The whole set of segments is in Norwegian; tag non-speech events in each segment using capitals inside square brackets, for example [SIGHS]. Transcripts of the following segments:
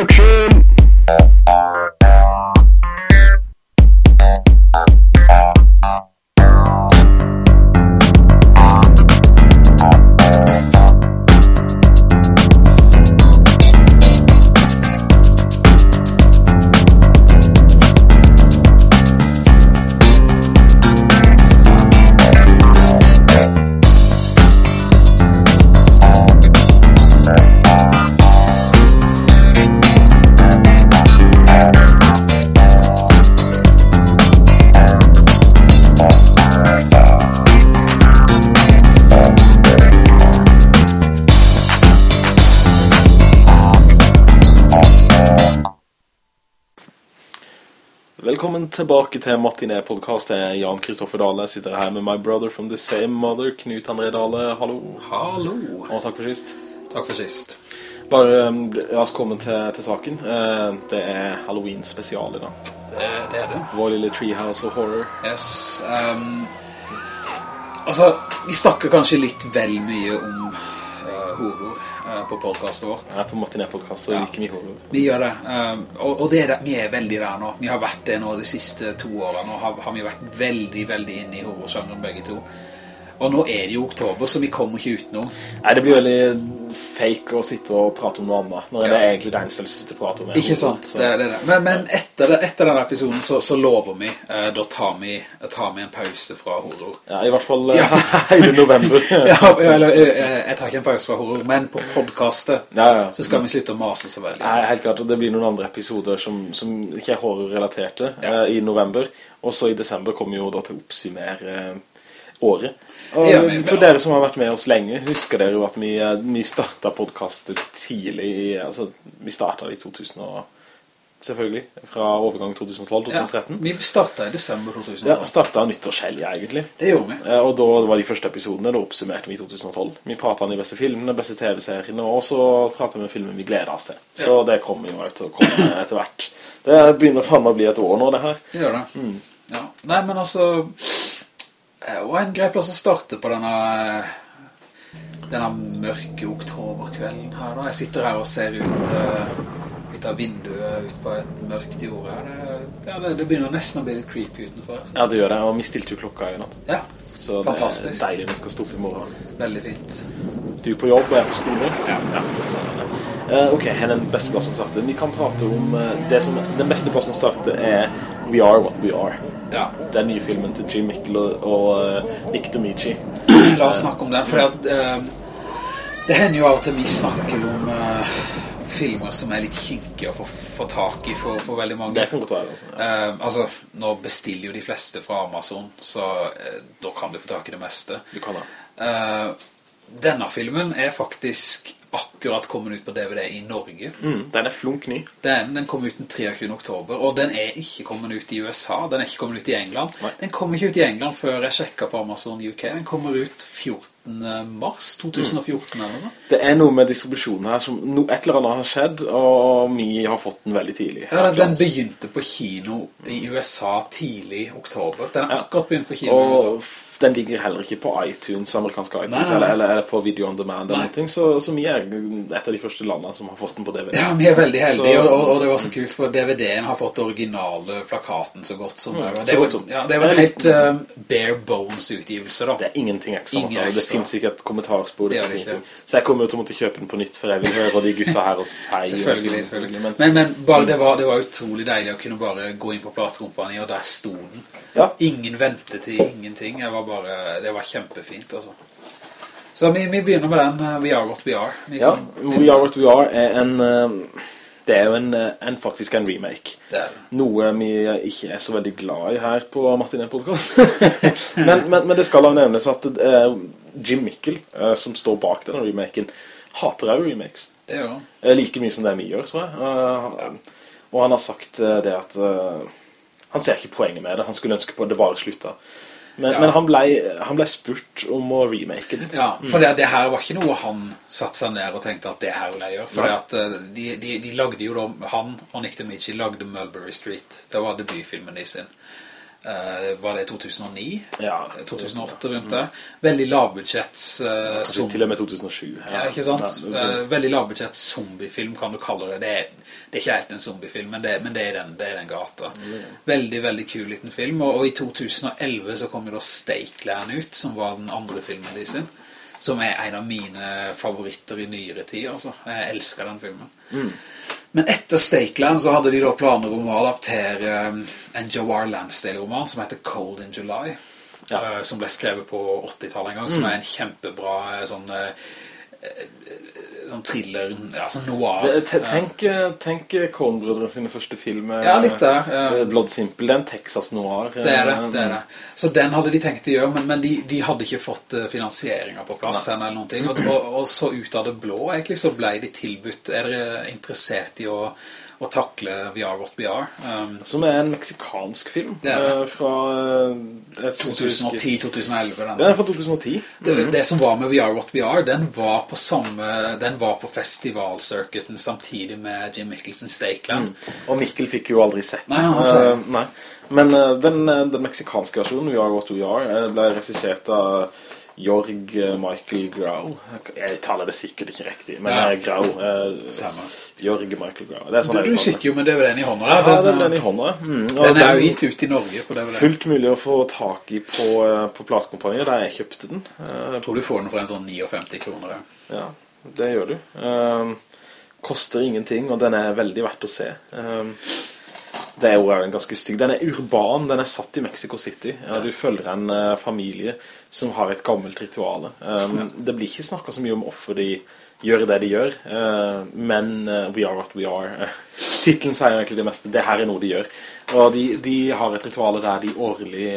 Action! Til Matiné-podcast. Det er Jan Kristoffer Dale. Jeg sitter her med my brother from the same mother, Knut André Dale. Hallo. Hallo. Og takk for sist. Takk for sist. Bare um, la oss komme til, til saken. Eh, det er Halloween spesial i dag. Det, det er det. Vår lille treehouse of horror. Yes. Um, altså, vi snakker kanskje litt vel mye om uh, horror på podcastet vårt. Ja, på Matiné-podcast, så Ja. like mye horror. Vi gjør det. Um, og, og det er det, vi er veldig der nå. Vi har vært det nå de siste to årene. Nå har, har vi vært veldig, veldig inne i horrorsjangeren begge to. Og nå er det jo oktober, så vi kommer ikke utenom. Nei, det blir veldig fake å sitte og prate om noe annet, når Ja. det er egentlig det eneste jeg sitter og prater om. Ikke sant, så- det er det. det. Men, men etter, etter denne episoden så, så lover vi, eh, da tar vi, tar vi en pause fra horror. Ja, i hvert fall Ja. [LAUGHS] eh, hele november. [LAUGHS] ja, eller eh, jeg tar ikke en pause fra horror, men på podcastet Ja, ja. så skal vi slutte å mase så veldig. Nei, helt klart, og det blir noen andre episoder som, som ikke er horror-relaterte Ja. eh, i november. Og så i desember kommer vi jo da til å oppsummere eh, året. Og gjør for dere som har vært med oss lenge, husker dere jo at vi, eh, vi startet podcastet tidlig, altså vi startet i 2000 og, selvfølgelig, fra overgang 2012-2013. vi startet i desember 2012. Ja, startet nyttårshelg egentlig. Det gjorde vi. Eh, Og da var de første episodene, da oppsummerte vi i 2012. Vi pratet om de beste filmene, beste TV-seriene, og så pratet vi om filmen vi gleder oss til. Så det kommer jo til å komme etter hvert. Det begynner fremme å bli et år nå, det her. Det gjør det. Mm. Ja. Nei, men altså, eh, var en grei plass å starte på denne, denne mørke oktoberkvelden her da. Jeg sitter her og ser ut, eh, ut av vinduet, ut på et mørkt jord her. Det, det, det begynner nesten å bli litt creepy utenfor. Så. Ja, det gjør det, og vi stilte jo klokka i natt. Ja, Så Fantastisk. det er deilig når vi skal stå opp i morgen. veldig fint. Du på jobb, og jeg på skole. Ja. Eh, ok, her er den beste plassen å starte. Vi kan prate om eh, det som, den beste plassen å starte er We Are What We Are. Ja, Den nye filmen til Jim Mikkel og, og eh, Nick Demici. [CLEARS THROAT] la oss snakke om den, for eh, det hender jo av og til vi snakker om uh, filmer som er litt kinkige å få, få tak i for, for veldig mange. Det kan godt være. Altså. Eh, altså, nå bestiller jo de fleste fra Amazon, så da kan du få tak i det meste. Du kan da. Denne filmen er faktisk akkurat kommet ut på DVD i Norge. Mm, den er flunk ny. Den, den kom ut den 23. oktober, og den er ikke kommet ut i USA, den er ikke kommet ut i England. Nei. Den kom ikke ut i England før jeg sjekket på Amazon UK. Den kommer ut 14. mars 2014 eller noe. Det er noe med distribusjonen her som no, et eller annet har skjedd, og vi har fått den veldig tidlig. Ja, den, den begynte på kino i USA tidlig i oktober. Den har akkurat begynt på kino i USA. Den ligger heller ikke på iTunes, amerikanske iTunes, Nei, nei, nei. Eller, eller, på Video On Demand eller noe, så, så vi er et av de første landene som har fått den på DVD. Ja, vi er veldig heldige, Så- og, og det var så kult, for DVD-en har fått originale plakaten så godt som det. Det var, ja, det var en helt um, bare bones-utgivelse da. Det er ingenting ekstra. Ingen ekstra. det finnes ikke et kommentarspor. Det ingenting. Så jeg kommer jo til å måtte kjøpe den på nytt, for jeg vil høre de gutta her og si. Selvfølgelig, selvfølgelig. Men, Men, men bare, det, var, det var utrolig deilig å kunne bare gå inn på platekompani, og der sto den. Ja. Ingen ventetid, ingenting. Jeg var bare, det var kjempefint, altså. Så vi, vi begynner med den, uh, We Are What We Are. Vi ja, kan- We Are What We Are er en... eh, Det er jo en, eh, en faktisk en remake. Det det. Noe vi ikke er så veldig glad i her på Martin E-podcast. [LAUGHS] men, men, men det skal da nevnes at eh, Jim Mikkel, eh, som står bak denne remaken, hater også remakes. Det gjør han. Eh, like mye som det vi gjør, tror jeg. Eh, han- Og han har sagt eh, det at eh, han ser ikke poenget med det. Han skulle ønske på det bare slutta. Men, Ja. men han, ble, han ble spurt om å remake den. Ja, for det, det her var ikke noe han satt seg ned og tenkte at det her vil jeg gjøre. For at eh, de, de, de lagde jo da, han og Nick DeMichi lagde Mulberry Street. Det var debutfilmen de sin. Eh, var det 2009? Ja. 2008 rundt der. Veldig lavbudsjetts uh, Kanskje som- til og med 2007. ja, ikke sant? Eh, veldig lavbudsjett zombiefilm kan du kalle det. Det er, det er ikke helt en zombiefilm, men det, men det, er, den, det er den gata. Veldig, veldig kul liten film. Og, og i 2011 så kom jo da Stakeland ut, som var den andre filmen de sin. Som er en av mine favoritter i nyere tid, altså. Jeg elsker den filmen. Men etter Stakeland så hadde de da planer om å adaptere um, en Jawar Lansdale-roman som heter Cold in July. Ja. eh, som ble skrevet på 80-tallet en gang, som er en kjempebra eh, sånn, eh, sånn thriller, ja, sånn noir. Det- te- Tenk, tenk Coen-brødrene sine første film. eh, Ja, litt der, ja. eh, Blood Simple, det er en Texas Noir. Det er det, eh, det er det. Så den hadde de tenkt å gjøre, men, men de, de hadde ikke fått finansieringer finansieringen på plass ennå eller noen ting. Og, og, og så ut av det blå, egentlig, så ble de tilbudt, er dere interessert i å, å takle VR What We Are? Um, Som er en meksikansk film. Det det. eh, Fra eh, jeg synes jeg husker- 2010-2011, den. Den er fra 2010. Det, det som var med VR What We Are, den var på samme, den var på festivalcircuiten samtidig med Jim Mikkelsen Stakeland. Og Mikkel fikk jo aldri sett den. Nei, altså. Eh, nei. Men uh, den, eh, den meksikanske versjonen, We Are What We Are, eh, ble regissert av Jorg eh, Michael Grau. Jeg taler det sikkert ikke riktig, men Ja. Grau. Eh, Jorg Michael Grau. Det sånn Du, du sitter jo med DVD-en i hånda. Ja, den, Den, den i hånda. Mm. den er jo gitt ut i Norge på DVD. Fullt mulig å få tak i på, eh, på platekompaniet der jeg kjøpte den. Eh, Jeg tror du får den for en sånn 59 kroner. ja. Ja, det gjør du. Um, koster ingenting, og den er veldig verdt å se. Um, det er jo en ganske stygg. Den er urban, den er satt i Mexico City. Ja, du følger en uh, familie som har et gammelt rituale. Um, Det blir ikke snakket så mye om offer de gjør det de gjør, uh, men uh, We Are What We Are. [LAUGHS] Titlen sier egentlig det meste. Det her er noe de gjør. Og de, de har et rituale der de årlig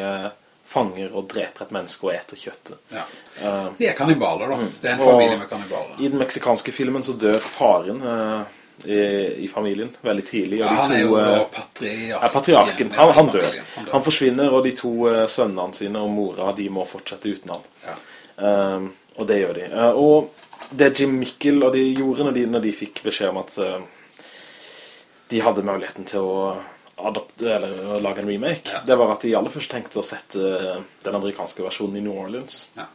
fanger og dreper et menneske og eter kjøttet. Ja. Uh, De er kannibaler, da. Det er en familie med kannibaler. I den meksikanske filmen så dør faren eh, i, i familien veldig tidlig. Ja, han er jo eh, patriarken. er patriarken. Han, han dør. Han dør. Han forsvinner, og de to sønnerne sønnene sine og mora de må fortsette uten han. Ja. Um, og det gjør de. Uh, og det Jim Mikkel og de gjorde når de, når de fikk beskjed om at uh, de hadde muligheten til å adopte, eller å lage en remake, Ja. det var at de aller først tenkte å sette eh, den amerikanske versjonen i New Orleans. Ja.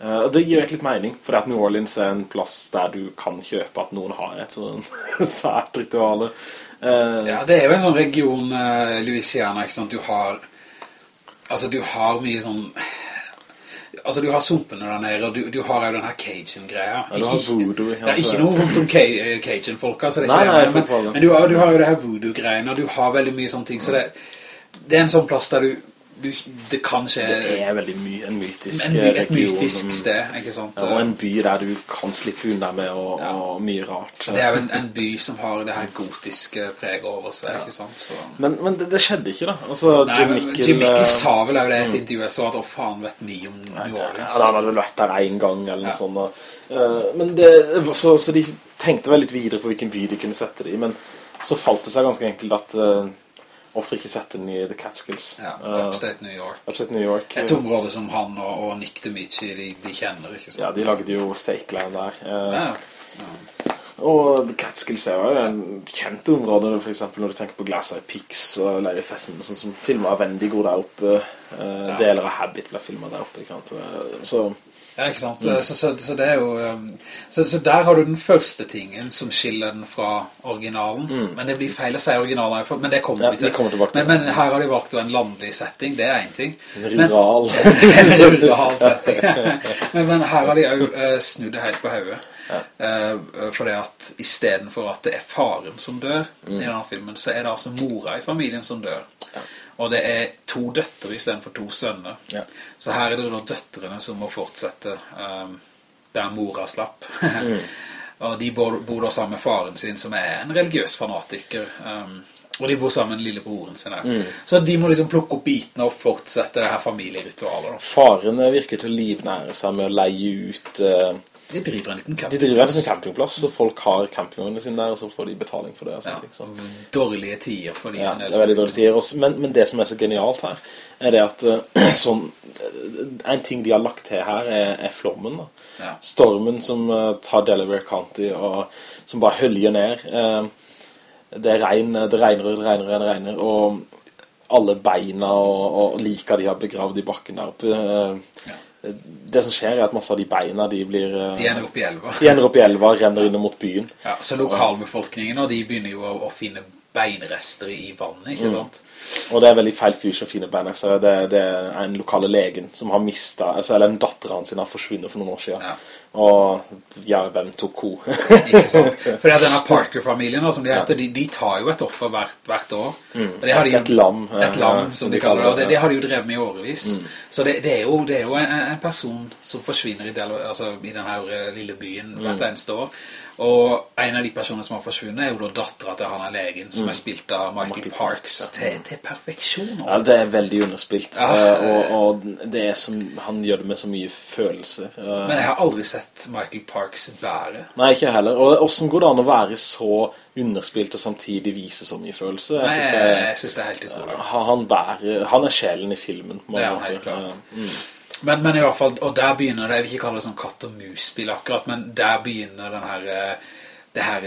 Eh, og det gir egentlig litt mening, for at New Orleans er en plass der du kan kjøpe at noen har et sånn [LAUGHS] sært rituale. Eh, Ja, det er jo en sånn region, eh, Louisiana, ikke sant? Du har, altså du har mye sånn, altså du har sumpene der nede, og du, du har jo den her Cajun-greia. Ja, du har voodoo, altså. ikke noe rundt om Cajun-folka, så det er Nei, nei, det, men, men, men du, har, du har jo det her voodoo-greiene, og du har veldig mye sånne ting, så det, det er en sånn plass der du, du det kan skje det er veldig my en mytisk en, eh, et region. mytisk sted, ikke sant? Ja, og en by der du kan slippe unna med og, Ja. og mye rart. Det er jo en, en by som har det her gotiske preget over seg, ikke sant? Så... Men, men det, det skjedde ikke da. Altså, Nei, Jim Mikkel... Jim Mikkel eh, sa vel det i et intervju jeg så at, å faen vet mye om New Ja, Orleans. han hadde vel vært der en gang eller noe sånt. og, eh, men det, så, så de tenkte vel litt videre på hvilken by de kunne sette det i, men så falt det seg ganske enkelt at uh, hvorfor ikke sette den i The Catskills? Ja, Eh, Upstate New York. Upstate New York. Et område som han og, og Nick DeMichi, de, de kjenner, ikke sant? Ja, de lagde jo Stakeland der. ja. Ja, Og The Catskills er jo en kjent område, for eksempel når du tenker på Glass Eye Peaks og Larry Fessensen, som filmer Vendigo der oppe. eh, Ja. Deler av Habit ble filmet der oppe, ikke sant? Eh, Så... ja ikke sant? Så, så, så det er jo... um, Så, så der har du den første tingen som skiller den fra originalen. Men det blir feil å si originalen, men det kommer Ja, vi til. Det kommer tilbake til men, men her har de valgt en landlig setting, det er en ting. En Men- rural. [LAUGHS] en rural setting. [LAUGHS] men, men her har de jo uh, snudd det helt på hodet. Eh, for det at i stedet for at det er faren som dør Mm. i denne filmen, så er det altså mora i familien som dør. Og det er to døttere i stedet for to sønner. Ja. Så her er det da døtterne som må fortsette um, der mora slapp. Mm. [LAUGHS] og de bor, bor da sammen med faren sin, som er en religiøs fanatiker. Um, og de bor sammen med lillebroren sin her. Mm. Så de må liksom plukke opp bitene og fortsette det her familieritualet. Da. Faren virker til å livnære seg med å leie ut eh, De driver en liten De driver en liten campingplass, så folk har campingvognene sine der, og så får de betaling for det. Og Ja, sånne så. dårlige tider for de Ja, som det er dårlige tider. Også- Men, men det som er så genialt her, er det at [CLEARS THROAT] sånn, en ting de har lagt til her er, er flommen. Ja. Stormen som uh, tar Delaware County og som bare høljer ned. Uh, det, regner, det regner og det regner og det regner, og alle beina og, og lika de har begravd i bakken der oppe. Eh, Det som skjer er at masse av de beina, de blir... eh, De ender opp i elva. de ender opp i elva, renner inn mot byen. Ja, så lokalbefolkningen, og de begynner jo å, å finne beinrester i vannet, ikke sant? Og det er veldig feil fyr som finner beinrester. Det, det er en lokale legen som har mistet, altså, eller en datter hans sin har forsvunnet for noen år siden. Ja. Og ja, hvem tok ko? Ikke sant? [LAUGHS] For denne Parker-familien, som de heter, de, de tar jo et offer hvert, hvert år. Mm. det har de Et lam, eh, Et lam, ja, som de kaller det. Og det, det har de jo drevet med i årevis. Så det, det er jo, det er jo en, en person som forsvinner i, del, altså, i denne eh, lille byen hvert eneste år. Og en av de personene som har forsvunnet er jo da datteren til han er legen, som er spilt av Michael, Michael Parks, Parks, til, til perfeksjon. Ja, Altså. det er veldig underspilt. Ja. eh, og, og det er som, han gjør det med så mye følelse. eh. Men jeg har aldri sett Michael Parks bære. Nei, ikke heller. Og hvordan går det an å være så underspilt og samtidig vise så mye følelse? Jeg Nei, synes jeg, det er, jeg synes det er helt utrolig. han, han bærer, han er sjelen i filmen. på Det en måte. Ja, helt klart. Mm. Men, men i hvert fall, og der begynner det, jeg vil ikke kalle det sånn katt og mus-spill akkurat, men der begynner den her, eh, det her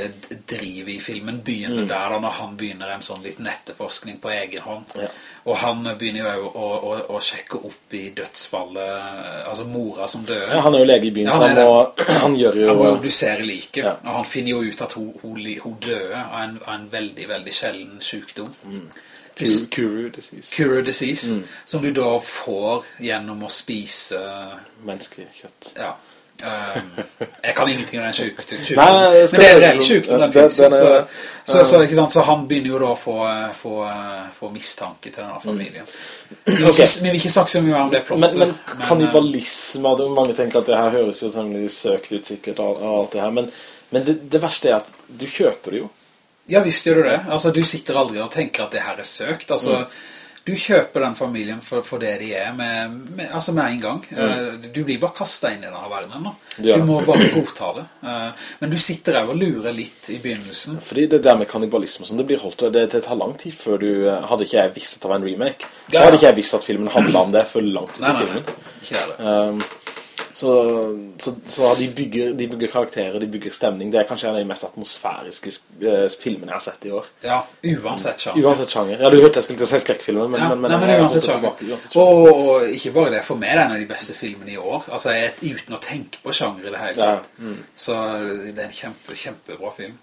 drivet i filmen begynner der da, når han begynner en sånn liten etterforskning på egen hånd. Ja. Og han begynner jo å, å, å sjekke opp i dødsfallet, altså mora som døde. Ja, han er jo lege i byen, Ja, han må, [CLEARS THROAT] han gjør jo Han må obdusere like, Ja. og han finner jo ut at hun, hun, hun døde av en, av en veldig, veldig sjelden sykdom. Kuru, Kuru disease. Kuru disease, Mm. som du da får gjennom å spise Menneskekjøtt. Ja. Um, jeg kan ingenting om den syk- sykdommen. Nei, Men det er en sykdom, den finnes jo. Så, er- så, så, så han begynner jo da å få, få, få mistanke til denne familien. Vi vil ikke, vi vil ikke snakke så mye om det plottet. Men, men eh, kannibalisme, mange tenker at det her høres jo søkt ut sikkert av, alt det her, men, men det, det verste er at du kjøper det jo. Ja, visst gjør du det. Altså, du sitter aldri og tenker at det her er søkt. Altså, du kjøper den familien for, for det de er med, med, altså med en gang. Mm. Du blir bare kastet inn i denne verdenen. Ja. Du må bare godta det. Eh, Men du sitter her og lurer litt i begynnelsen. Fordi det der med kannibalisme, det blir holdt, det, det tar lang tid før du, eh, hadde ikke jeg visst at det var en remake, så hadde ikke jeg visst at filmen handlet om det for langt ut i filmen. nei, nei. Ikke heller. Um, så, så, så de, bygger, de bygger karakterer, de bygger stemning. Det er kanskje en av de mest atmosfæriske eh, filmene jeg har sett i år. Ja, uansett sjanger. Uansett sjanger. Ja, du hørte jeg skulle til å si skrekkfilmer, men, Ja, men, men, nei, men uansett sjanger. uansett. Og, og ikke bare det, for meg er det en av de beste filmene i år. Altså, jeg, uten å tenke på sjanger i det hele Ja, Mm. Så det er en kjempe, kjempebra film.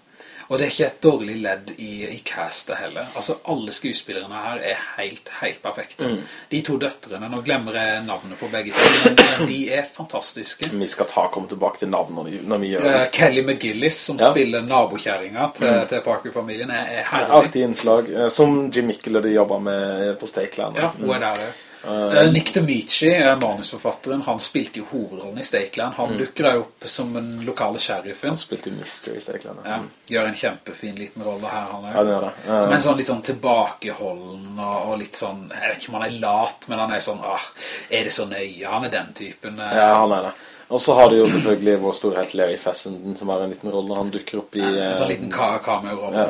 Og det er ikke et dårlig ledd i, i castet heller. Altså, alle skuespillerne her er helt, helt perfekte. Mm. De to døtrene, nå glemmer jeg navnet på begge to, men men de er fantastiske. Vi skal ta, komme tilbake til navnene når, vi gjør det. Uh, Kelly McGillis, som Ja. Mm. spiller nabokjæringa til, til Parker-familien, er, er herlig. Artig innslag, eh, som Jim Mikkel og de jobber med på Stakeland. Ja, hun er der. Eh, Nick DeMichi er manusforfatteren, han spilte jo hovedrollen i Stakeland. Han dukker jo opp som den lokale sheriffen. Han spilte Mystery i Stakeland. Ja, gjør en kjempefin liten rolle her, han Ja, det er. det. Ja. Som en sånn litt sånn tilbakeholden og, og litt sånn, jeg vet ikke om han er lat, men han er sånn, ah, er det så nøye? Han er den typen. eh, Ja, han er det. Og så har du jo selvfølgelig vår storhet Larry Fessenden, som har en liten rolle. Han dukker opp i... en sånn liten ka. Ja, cameo, ja.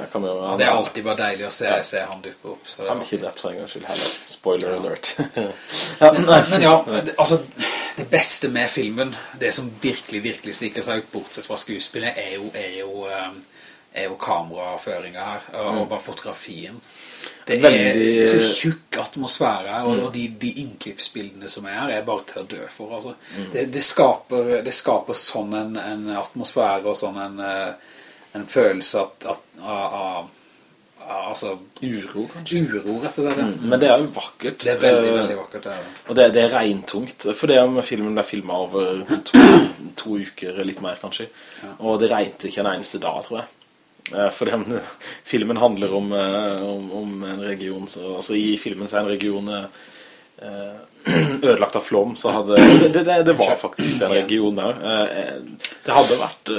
Og det er alltid bare deilig å se, se han dukke opp. Så det Han er ikke drept for en gangs skyld heller. Spoiler alert. [LAUGHS] ja, Men, men ja, altså Det beste med filmen Det som virkelig, virkelig stikker seg ut Bortsett fra skuespillet Er jo, er jo, eh, er jo kameraføringa her Og, og bare fotografien Det er Veldig- så tjukk atmosfære Og, og de, de innklippsbildene som er her Er bare til å dø for altså. det, det, skaper, det skaper sånn en, en atmosfære Og sånn en, eh, en følelse av, Altså Uro, kanskje. uro rett og slett Men det er jo vakkert. Det er veldig, veldig vakkert det er. Og det, det er regntungt. For det om filmen ble filmet over to, to uker, litt mer kanskje. Og det regnet ikke en eneste dag, tror jeg. Eh, For den [LAUGHS] filmen handler om, eh, om, om en region, så, altså i filmen så er en region eh, [CLEARS THROAT] ødelagt av flom, så hadde, [COUGHS] det, det, det var faktisk en region der. Det hadde vært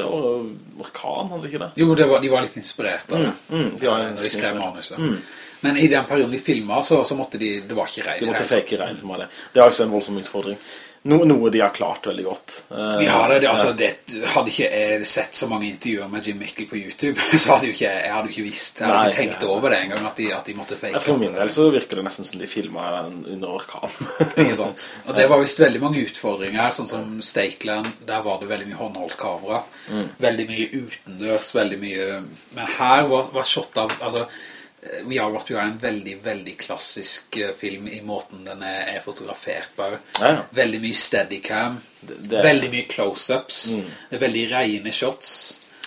orkan, hadde ikke det? Jo, det var, de var litt inspirert av det. mm, de var når de skrev manuset manuset. Men i den perioden de filmet, så, så måtte de, det var ikke regn. De måtte det fake regn det. Det er også en voldsom utfordring. No, noe de har klart veldig godt. Eh, De har det, det, altså, det, hadde ikke jeg sett så mange intervjuer med Jim Mikkel på YouTube, [LAUGHS] så hadde jo ikke, jeg hadde ikke visst, jeg hadde Nei, ikke tenkt over det en gang, at de, at de måtte fake. For min del så virker det nesten som de filmet under orkan. [LAUGHS] Ikke sant? Og det var vist veldig mange utfordringer, sånn som Stakeland, der var det veldig mye håndholdt kamera, Mm. veldig mye utendørs, veldig mye, men her var, var shot av, altså, We Are What We Are er en veldig, veldig klassisk eh, film i måten den er, er fotografert bare. Ja, ja. Veldig mye steadicam, det- veldig mye close-ups, det er veldig reine shots.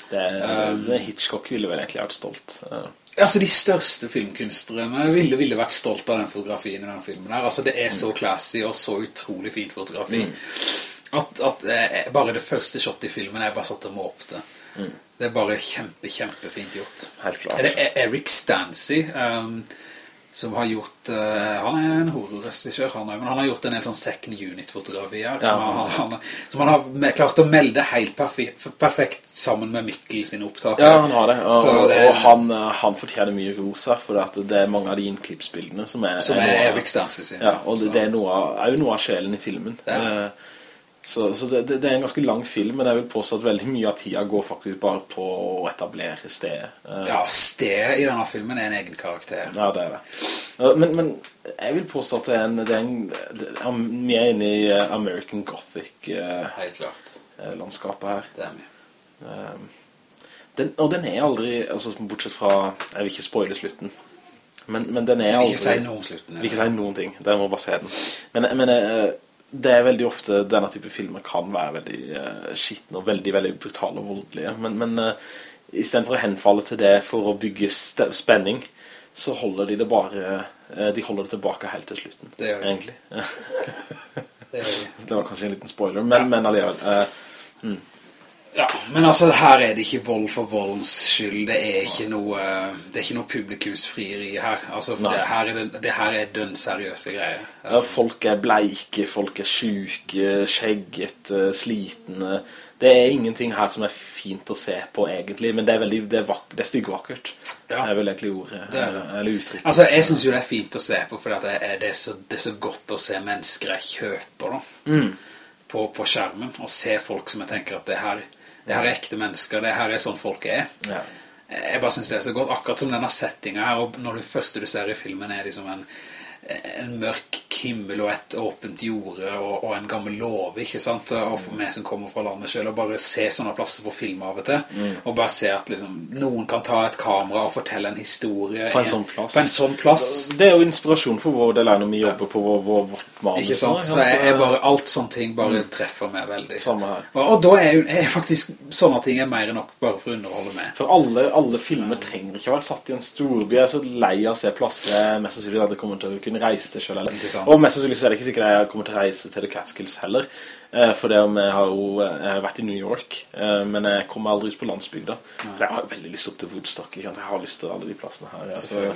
Det, Um, det Hitchcock ville vel egentlig vært stolt. Eh, Altså, de største filmkunstnerne ville, ville vært stolt av den fotografien i den filmen her. Altså, det er så classy og så utrolig fint fotografi. At, at eh, bare det første shot i filmen er bare satt og måpte. Det er bare kjempe, kjempefint gjort. Helt klart. Det Erik Eric Stancy um, som har gjort uh, Han er en horrorregissør han er, men han har gjort en del sånn second unit-fotografier som, Ja. han, han, som han har klart å melde helt perfekt, perfekt sammen med Mikkel sine opptak. Ja, han har det. Og, det og han, eh, han fortjener mye ros her, for det er mange av de innklippsbildene som er, Som er er Eric Stancy sin. Ja, og det, det er, noe av, er jo noe av sjelen i filmen. Ja. Eh, Så, så det, det er en ganske lang film, men jeg vil påstå at veldig mye av tida går faktisk bare på å etablere stedet. Eh, Ja, stedet i denne filmen er en egen karakter. Ja, det er det. Eh, Men, men jeg vil påstå at det er en, det er en det er mer inne i eh, American Gothic-landskapet Helt klart. her. Det er mye. Den, og den er aldri, altså bortsett fra, jeg vil ikke spoile slutten, men, men den er aldri... ikke si noe om slutten. Vi ikke si noen ting, Der må bare se den. Men, men det er veldig ofte, denne type filmer kan være veldig uh, skitten og veldig, veldig brutale og voldelige. Men, men uh, i stedet for å henfalle til det for å bygge spenning, så holder de det bare, uh, de holder det tilbake helt til slutten. Det gjør de. Egentlig. Det gjør [LAUGHS] Det var kanskje en liten spoiler, men, Ja. men allikevel. eh, ja, men altså, her er det ikke vold for voldens skyld. Det er ikke noe, det er ikke noe publikumsfrieri her. Altså, det her, er det, det her er den seriøse greia. Ja, folk er bleike, folk er syke, skjeggete, slitne. Det er ingenting her som er fint å se på egentlig, men det er veldig, det er, vak det er styggvakkert. Ja. Det er vel egentlig ordet, Det er eller uttrykk. Altså, jeg synes jo det er fint å se på, for det det, er så, det er så godt å se mennesker jeg kjøper da, Mm. på, på skjermen, og se folk som jeg tenker at det her, det her er ekte mennesker, det her er sånn folk er. Ja. Jeg bare synes det er så godt, akkurat som denne settingen her, og når det første du ser i filmen er liksom en, en mørk himmel og et åpent jorde og, og en gammel lov, ikke sant? Og for meg som kommer fra landet selv, og bare se sånne plasser på film av og til, Mm. og bare se at liksom, noen kan ta et kamera og fortelle en historie På en en sånn plass. På en sånn plass. Det er jo inspirasjon for vår del når vi jobber på vår, vår. Ikke sant? Så jeg, jeg bare, alt sånne ting bare treffer meg veldig. Samme her. Og, og da er er faktisk sånne ting er mer enn nok bare for å underholde meg. For alle, alle filmer trenger ikke være satt i en storby. Jeg er så lei av å se plasser jeg mest sannsynlig jeg kommer til å kunne reise til selv. Og mest sannsynlig så er det ikke sikkert jeg kommer til å reise til The Catskills heller. Eh, For det om jeg har jo jeg har vært i New York, eh, men jeg kommer aldri ut på landsbygda. For jeg har veldig lyst opp til Woodstock. Ikke? Jeg har lyst til alle de plassene her. Ja.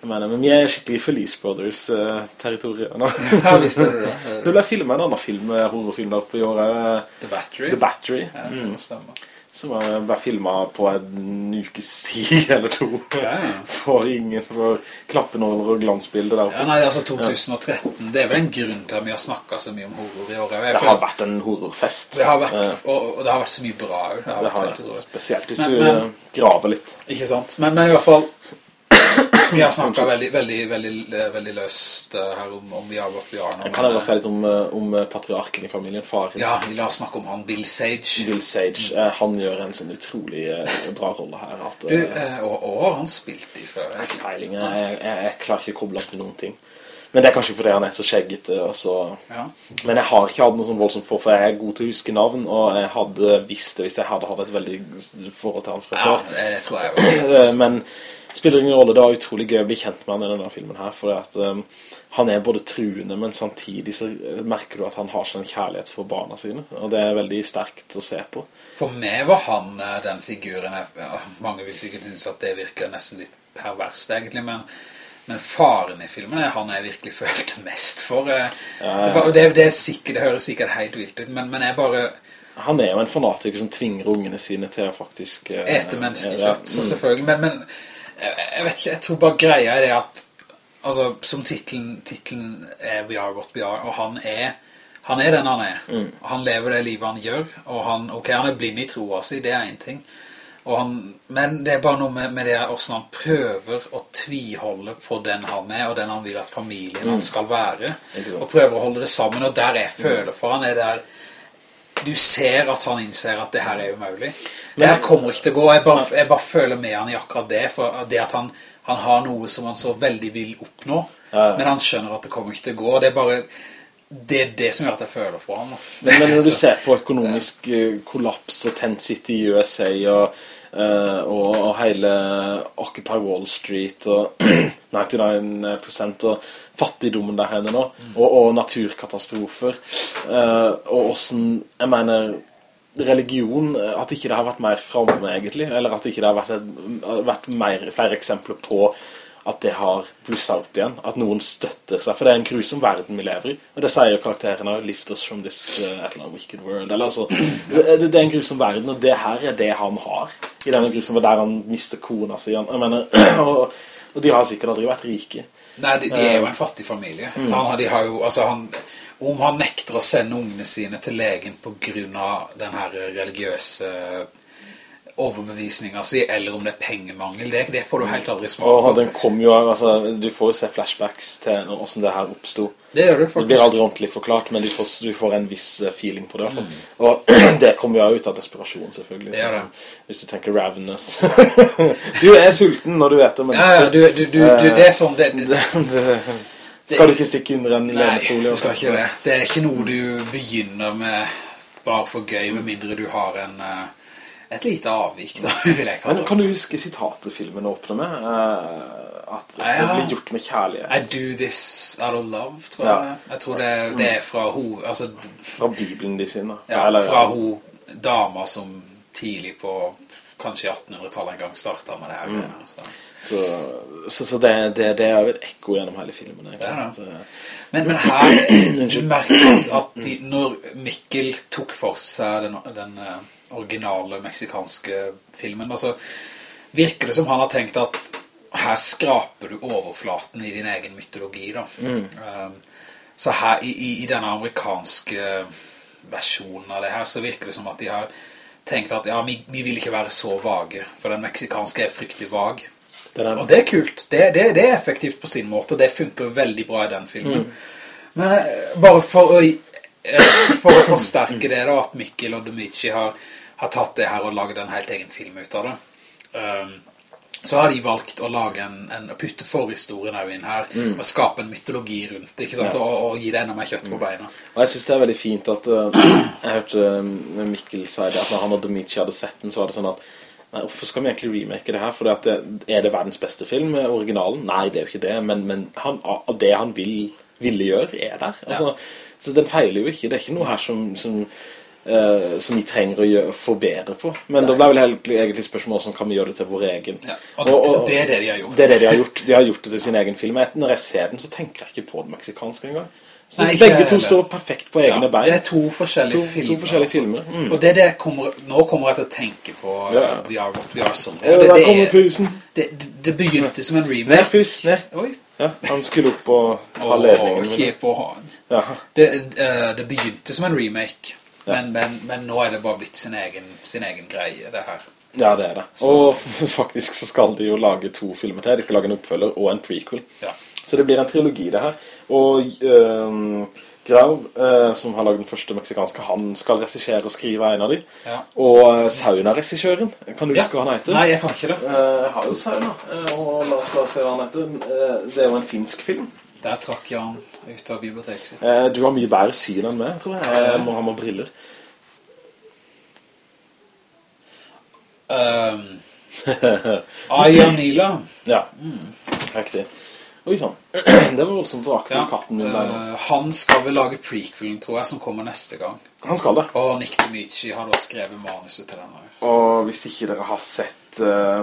Jeg mener, men vi er skikkelig Felice Brothers-territoriet nå. [LAUGHS] Ja, visst er det det. Det ble filmet en annen film, eh, horrorfilm der oppe i året. The Battery. The Battery. Ja, Mm. det stemmer. Som ble filmet på en ukes tid [LAUGHS] eller to. Ja, ja. For ingen, for klappenåler og glansbilder der oppe. Ja, nei, altså 2013, det er vel en grunn til at vi har snakket så mye om horror i året. Det føler- har vært en horrorfest. det har vært, Eh, og, og det har vært så mye bra. Det har det vært har helt Spesielt hvis Men- du men- eh, graver litt. Ikke sant? Men, men i hvert fall Vi har snakket veldig, veldig, veldig, veldig løst eh, her om, om vi har gått vi har noe. Jeg kan også si litt om, eh, om patriarken i familien, faren. Ja, la oss snakke om han Bill Sage. Bill Sage. Eh, Han gjør en sånn utrolig eh, bra rolle her. At, Du, eh, eh, og, og han spilte i før? jeg ikke peiling. Jeg, jeg, jeg klarer ikke å koble opp til noen ting. Men det er kanskje fordi han er så skjeggete. så... Ja. Men jeg har ikke hatt noe sånn voldsomt for, for jeg er god til å huske navn, og jeg hadde visst det hvis jeg hadde hatt et veldig forhold til han fra ja, før. tror jeg. Eh, Men spiller ingen rolle, det var utrolig gøy å bli kjent med han i denne filmen her, for at um, han er både truende, men samtidig så merker du at han har sånn kjærlighet for barna sine, og det er veldig sterkt å se på. For meg var han eh, den figuren jeg, Mange vil sikkert synes at det virker nesten litt perverst egentlig Men, men faren i filmen er han jeg virkelig [LAUGHS] følte mest for eh. det, var- det, det, er sikkert, det høres sikkert helt vilt ut Men, men jeg bare Han er jo en fanatiker som tvinger ungene sine til å faktisk... eh, Ete menneskekjøtt ja, Så mm. selvfølgelig Men, men jeg, jeg vet ikke, jeg tror bare greia er det at Altså, som titlen, titlen er We Are What We Are Og han er han er den han er. Mm. Han lever det livet han gjør, og han, ok, han er blind i troa si, det er en ting. Han, men det er bare noe med, med det hvordan han prøver å tviholde på den han er, og den han vil at familien han skal være. Mm. Og prøver å holde det sammen, og der jeg føler for han er der du ser at han innser at det her er umulig. Det her kommer ikke til å gå. Jeg bare, jeg bare føler med han i akkurat det, for det at han, han har noe som han så veldig vil oppnå, men han skjønner at det kommer ikke til å gå. Det er bare det, er det som gjør at jeg føler for ham. Men, men når du [LAUGHS] ser på økonomisk eh, kollaps og Tent City i USA og, og, og hele Occupy Wall Street og [CLEARS THROAT] 99% og fattigdommen der henne nå, og, og naturkatastrofer, eh, og hvordan, jeg mener, religion, eh, at ikke det har vært mer framme egentlig, eller at ikke det har vært, vært mer, flere eksempler på at det har blusset opp igjen, at noen støtter seg, for det er en grusom verden vi lever i, og det sier jo karakterene, lift us from this uh, et eller wicked world, eller altså, det, det er en grusom verden, og det her er det han har, i denne grusom, der han mister kona si, han- jeg mener, [CLEARS THROAT] og, og de har sikkert aldri vært rike. Nei, de, de er jo en fattig familie. Han, de har jo, altså han, om han nekter å sende ungene sine til legen på grunn av den her religiøse overbevisningen si, eller om det er pengemangel, det, det får du helt aldri svar på. den kommer jo, altså, du får jo se flashbacks til hvordan det her oppstod. Det gjør du Det blir aldri ordentlig forklart, men du får, du får en viss eh, feeling på det. Mm. Og [CLEARS THROAT] det kommer jo ut av desperasjon, selvfølgelig. Det det. Hvis du tenker Ravenous. [LAUGHS] du er sulten når du vet det, men Ja, ja, du, du, du, det er sånn, det, [LAUGHS] det, det, skal du ikke stikke under en Nei, du skal ikke det. Det er ikke noe du begynner med bare for gøy, med mindre du har en, eh, et lite avvik, da, [LAUGHS] jeg Men kan du huske sitatet filmen åpner med? Eh, at det Ja. blir gjort med kjærlighet. I do this out of love, tror Ja. jeg. Jeg tror det, det er fra ho, altså, Fra Bibelen de sine. ja, Eller- fra ho dama som tidlig på kanskje 1800-tallet en gang startet med det her. Mm. Så. Så, så, så det, det, det er jo et ekko gjennom hele filmen. egentlig. Men, men her, [CLEARS THROAT] du merket at de, når Mikkel tok for seg den, den eh, originale meksikanske filmen, altså, virker det som han har tenkt at her skraper du overflaten i din egen mytologi, da. Um, så her, i, i, i denne amerikanske versjonen av det her, så virker det som at de har tenkt at, ja, vi, vi vil ikke være så vage, for den meksikanske er fryktelig vag. er Og det er kult. Det, det, det er effektivt på sin måte, og det funker veldig bra i den filmen. Men eh, bare for å, eh, for å forsterke det da, at Mikkel og Domici har, har tatt det her og laget en helt egen film ut av det. Um, så har de valgt å lage en, en å putte forhistorien her inn her, og skape en mytologi rundt det, ikke sant? Ja. Og, og gi det enda mer kjøtt på beina. Og jeg synes det er veldig fint at uh, [CLEARS THROAT] Jeg hørte eh, Mikkel si det At når han og Domici hadde sett den Så var det sånn at Nei, hvorfor skal vi egentlig remake det her? For det, er det verdens beste film, eh, originalen? Nei, det er jo ikke det Men, men han, av det han vil, ville gjøre er der altså, Så den feiler jo ikke Det er ikke noe her som, som, eh, som vi trenger å gjøre, forbedre på Men da ble vel helt- egentlig spørsmålet Hvordan kan vi gjøre det til vår egen Ja. Og, og det er det de har gjort. det er det de har gjort. De har gjort det til sin egen film. Når jeg ser den, så tenker jeg ikke på den meksikanske engang. Så Nei, begge to står perfekt på egne Ja, bein. det er to forskjellige To- to filmer. forskjellige altså. filmer, mm. Og det, er det jeg kommer, nå kommer jeg til å tenke på Ja. uh, We Are What We Are Som. Ja, det, der det, kommer er- pusen. det, det, det begynte som en Ned, remake. pus, ned. Oi. Ja, han skulle opp og ta ledningen. Åh, kjip å ha Det, eh, det begynte som en remake, men, men, men nå er det bare blitt sin egen, sin egen greie, det her. ja, det er det. Og [LAUGHS] faktisk så skal de jo lage to filmer til. De skal lage en oppfølger og en prequel. Ja. Så det blir en trilogi det her. Og øhm, Grau, øh, som har laget den første meksikanske, han skal regissere og skrive en av de. Ja. Og øh, Sauna-resisjøren, kan du huske hva han heter? Nei, jeg kan ikke det. Uh, Jeg har jo Sauna, eh, og la oss bare se hva han heter. Eh, Det er jo en finsk film. Der trakk Jan ut av biblioteket sitt. Eh, Du har mye bedre syn enn meg, tror jeg. Jeg må ha med briller. [LAUGHS] Um, Ayanila. Ja, riktig. Oi sånn. [CLEARS THROAT] Det var voldsomt rakt Ja, katten min der. Uh, han skal vel lage prequelen, tror jeg, som kommer neste gang. Han skal det. Og Nick Demichi har da skrevet manuset til den Og hvis ikke dere har sett uh,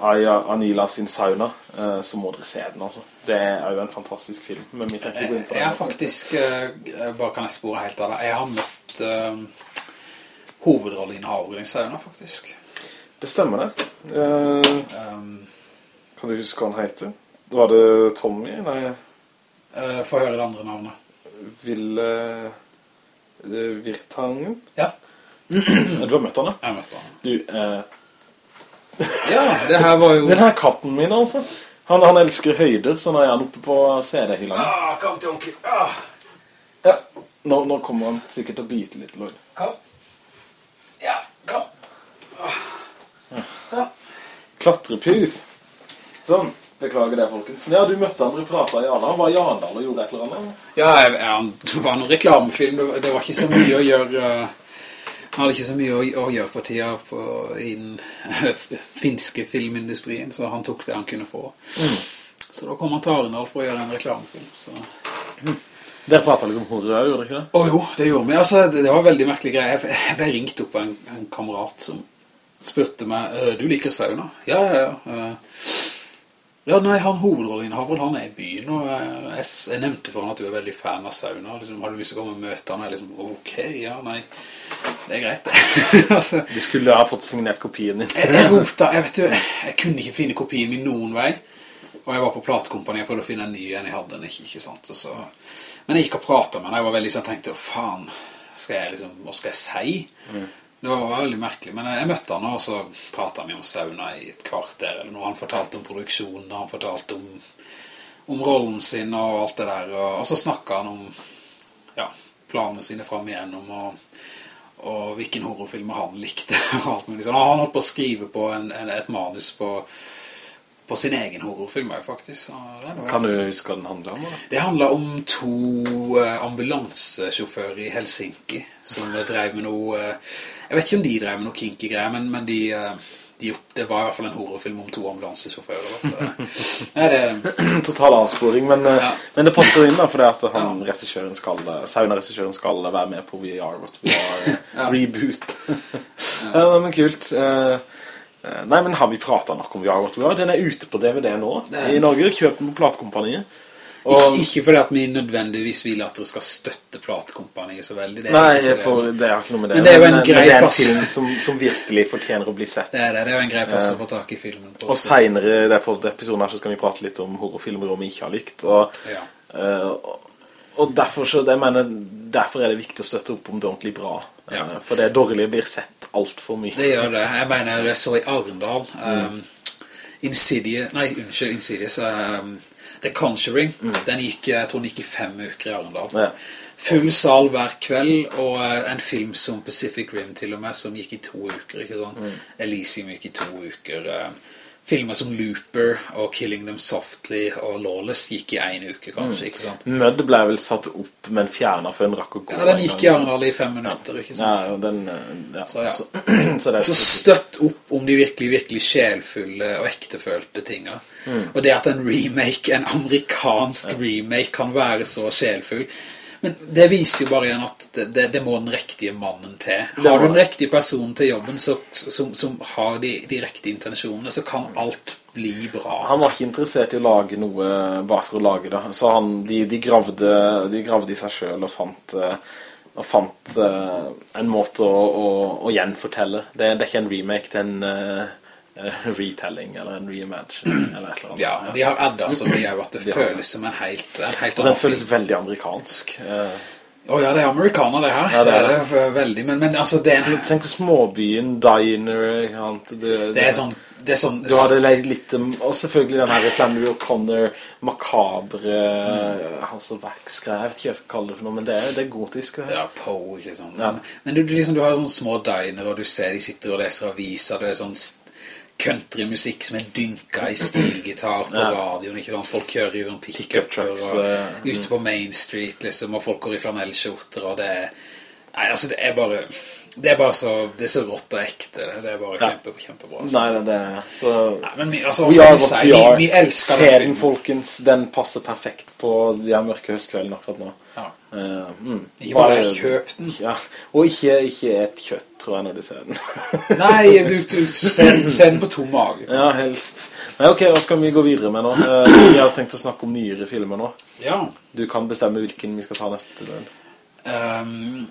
Anila sin sauna, eh, så må dere se den, altså. Det er jo en fantastisk film. Men vi trenger ikke gå inn på Jeg har faktisk, eh, bare kan jeg spore helt av det, jeg har møtt uh, hovedrolleinnehaveren i sauna, faktisk. Det stemmer det. Uh, Um, kan du huske hva han heter? Var det Tommy? Nei, uh, Få høre det andre navnet. Ville uh, Virtangen? Ja, Du har møtt han, da? jeg møtte han. Du, eh, [LAUGHS] Ja, det her var jo... den her katten min, altså. Han, han elsker høyder, så nå er han oppe på CD-hyllene. Ah, kom til onkel. Ah. Ja. Nå, nå kommer han sikkert til å bite litt, Lloyd. Kom. Ja, kom. Ja. Klatrepus. Sånn. Beklager det, folkens. Men ja, du møtte han, du pratet i Arendal. Han var i Arendal og gjorde et eller annet. Ja, jeg, jeg, det var noen reklamefilm. Det, var- ikke så mye å gjøre. eh, Hadde ikke så mye å, å gjøre for tida på, den [LAUGHS] finske filmindustrien, så han tok det han kunne få. Så da kom han til Arendal for å gjøre en reklamefilm. Så. Dere pratet litt om horror, gjorde dere ikke det? Å jo, det gjorde vi. Altså, det, det var veldig merkelig greie. Jeg, ble ringt opp av en, en kamerat som spurte meg, «Øh, du liker sauna? Ja, ja, ja. Ja, nei, han hovedrolleinnehaver, han er i byen, og øh, jeg, jeg nevnte for han at du er veldig fan av sauna. Liksom, har du lyst til å komme og møte han? Jeg liksom, ok, ja, nei, det er greit det. [LAUGHS] altså, Du skulle ha fått signert kopien din. jeg, jeg rota, jeg vet du, jeg kunne ikke finne kopien min noen vei. Og jeg var på platekompani, jeg prøvde å finne en ny en, jeg hadde den ikke, ikke sant? Så, men jeg gikk og pratet med han, jeg var veldig sånn, tenkte, faen, skal jeg liksom, hva skal jeg si? Det var, veldig merkelig, men jeg, møtte han, og så pratet vi om sauna i et kvarter, eller noe, han fortalte om produksjonen, han fortalte om, om rollen sin og alt det der, og, og så snakket han om, ja, planene sine frem igjennom, og, og hvilken horrorfilmer han likte, [LAUGHS] og alt mulig sånn. Han holdt på å skrive på en, en, et manus på, på sin egen horrorfilm, faktisk. Så det Kan du huske hva den handler om? Det handler om to eh, ambulansesjåfører i Helsinki som drev med noe eh, Jeg vet ikke om de drev med noe kinky greier, men, men de, eh, de, det var i hvert fall en horrorfilm om to ambulansesjåfører. [LAUGHS] nei, det, [CLEARS THROAT] Total avsporing, men, Ja. men det passer inn da, for det at han, regissøren skal, sauna-regissøren skal være med på VR, VR [LAUGHS] Ja. reboot. [LAUGHS] ja. men kult. Eh, Nei, men har vi pratet nok om VR, what Den er ute på DVD nå, Nei. i Norge, kjøpt den på platekompaniet. Og, ikke, ikke fordi at vi nødvendigvis vil at dere skal støtte platekompaniet så veldig. Det nei, det. for, det har ikke noe med det. Men det er jo en grei det er en plass. film som, som virkelig fortjener å bli sett. Det er det, det er jo en grei plass å få tak i filmen på. Og senere det er på episoden her så skal vi prate litt om horrorfilmer vi ikke har likt. Og, Ja. eh, og, og derfor, så, mener, derfor er det viktig å støtte opp om det ordentlig bra. Ja. For det dårlige blir sett alt for mye. Det gjør det. Jeg mener, jeg så i Arendal um, Insidious Nei, unnskyld, Insidious um, The Conjuring Den gikk, jeg tror den gikk i fem uker i Arendal Ja. Full sal hver kveld Og eh, en film som Pacific Rim til og med Som gikk i to uker, ikke sant Elysium gikk i to uker eh, Filmer som Looper og Killing Them Softly Og Lawless gikk i en uke kanskje, ikke sant Mødd ble vel satt opp, men fjernet før en rakk å gå. Ja, den gikk i gang. Arendal i fem minutter, ikke sant Ja, den, eh, ja. Så, ja. Så, [CLEARS THROAT] så Så støtt opp om de virkelig, virkelig sjelfulle og ektefølte tinga. Og det at en remake, en amerikansk remake, kan være så sjelfull. Men det viser jo bare igjen at det, det, må den riktige mannen til. Har du den riktige personen til jobben så, som, som har de, de riktige intensjonene, så kan alt bli bra. Han var ikke interessert i å lage noe bare for å lage det. Så han, de, de, gravde, de gravde i seg selv og fant, eh, og fant eh, en måte å, å, å gjenfortelle. Det, det er ikke en remake, det er en eh, retelling eller en reimagining eller et eller annet. Ja, de har adda så mye at det De føles som en helt, en helt annen den føles veldig amerikansk. Å oh, ja, det er amerikaner det her. Ja, det er det. det er veldig, men, men altså det, så Tenk på småbyen, diner, det. Det, det er sånn, det er sånn Du hadde litt um, Og selvfølgelig den her Flannery O'Connor Makabre House of Wax-greier Jeg vet ikke hva jeg skal kalle det for noe Men det er, det er gotisk det. Ja, Poe, ikke sant. Ja. Men, men du, du, liksom, du har sånne små diner, og du ser de sitter og leser aviser, det er sånn countrymusikk som er dynka i stilgitar på Ja. radioen, ikke sant? Folk kjører i sånn pick-upper, trucks, og eh, ute på Main Street, liksom, og folk går i flanellskjorter, og det er... Nei, altså, det er bare... Det er bare så... Det er så rått og ekte, det, er bare Ja. kjempe, kjempebra. altså. Nei, det, det er så Nei, men vi, altså, vi what we si? Vi, vi elsker Se den den, folkens Den passer perfekt på De her mørke høstkveldene akkurat nå Ja. Eh, mm. Ikke bare kjøp den. ja. Og ikke, ikke et kjøtt, tror jeg, når du ser den [LAUGHS] Nei, du, du ser, ser den på tom mage. Ja, helst Nei, ok, hva skal vi gå videre med nå? Eh, vi har tenkt å snakke om nyere filmer nå Ja. Du kan bestemme hvilken vi skal ta neste del Um,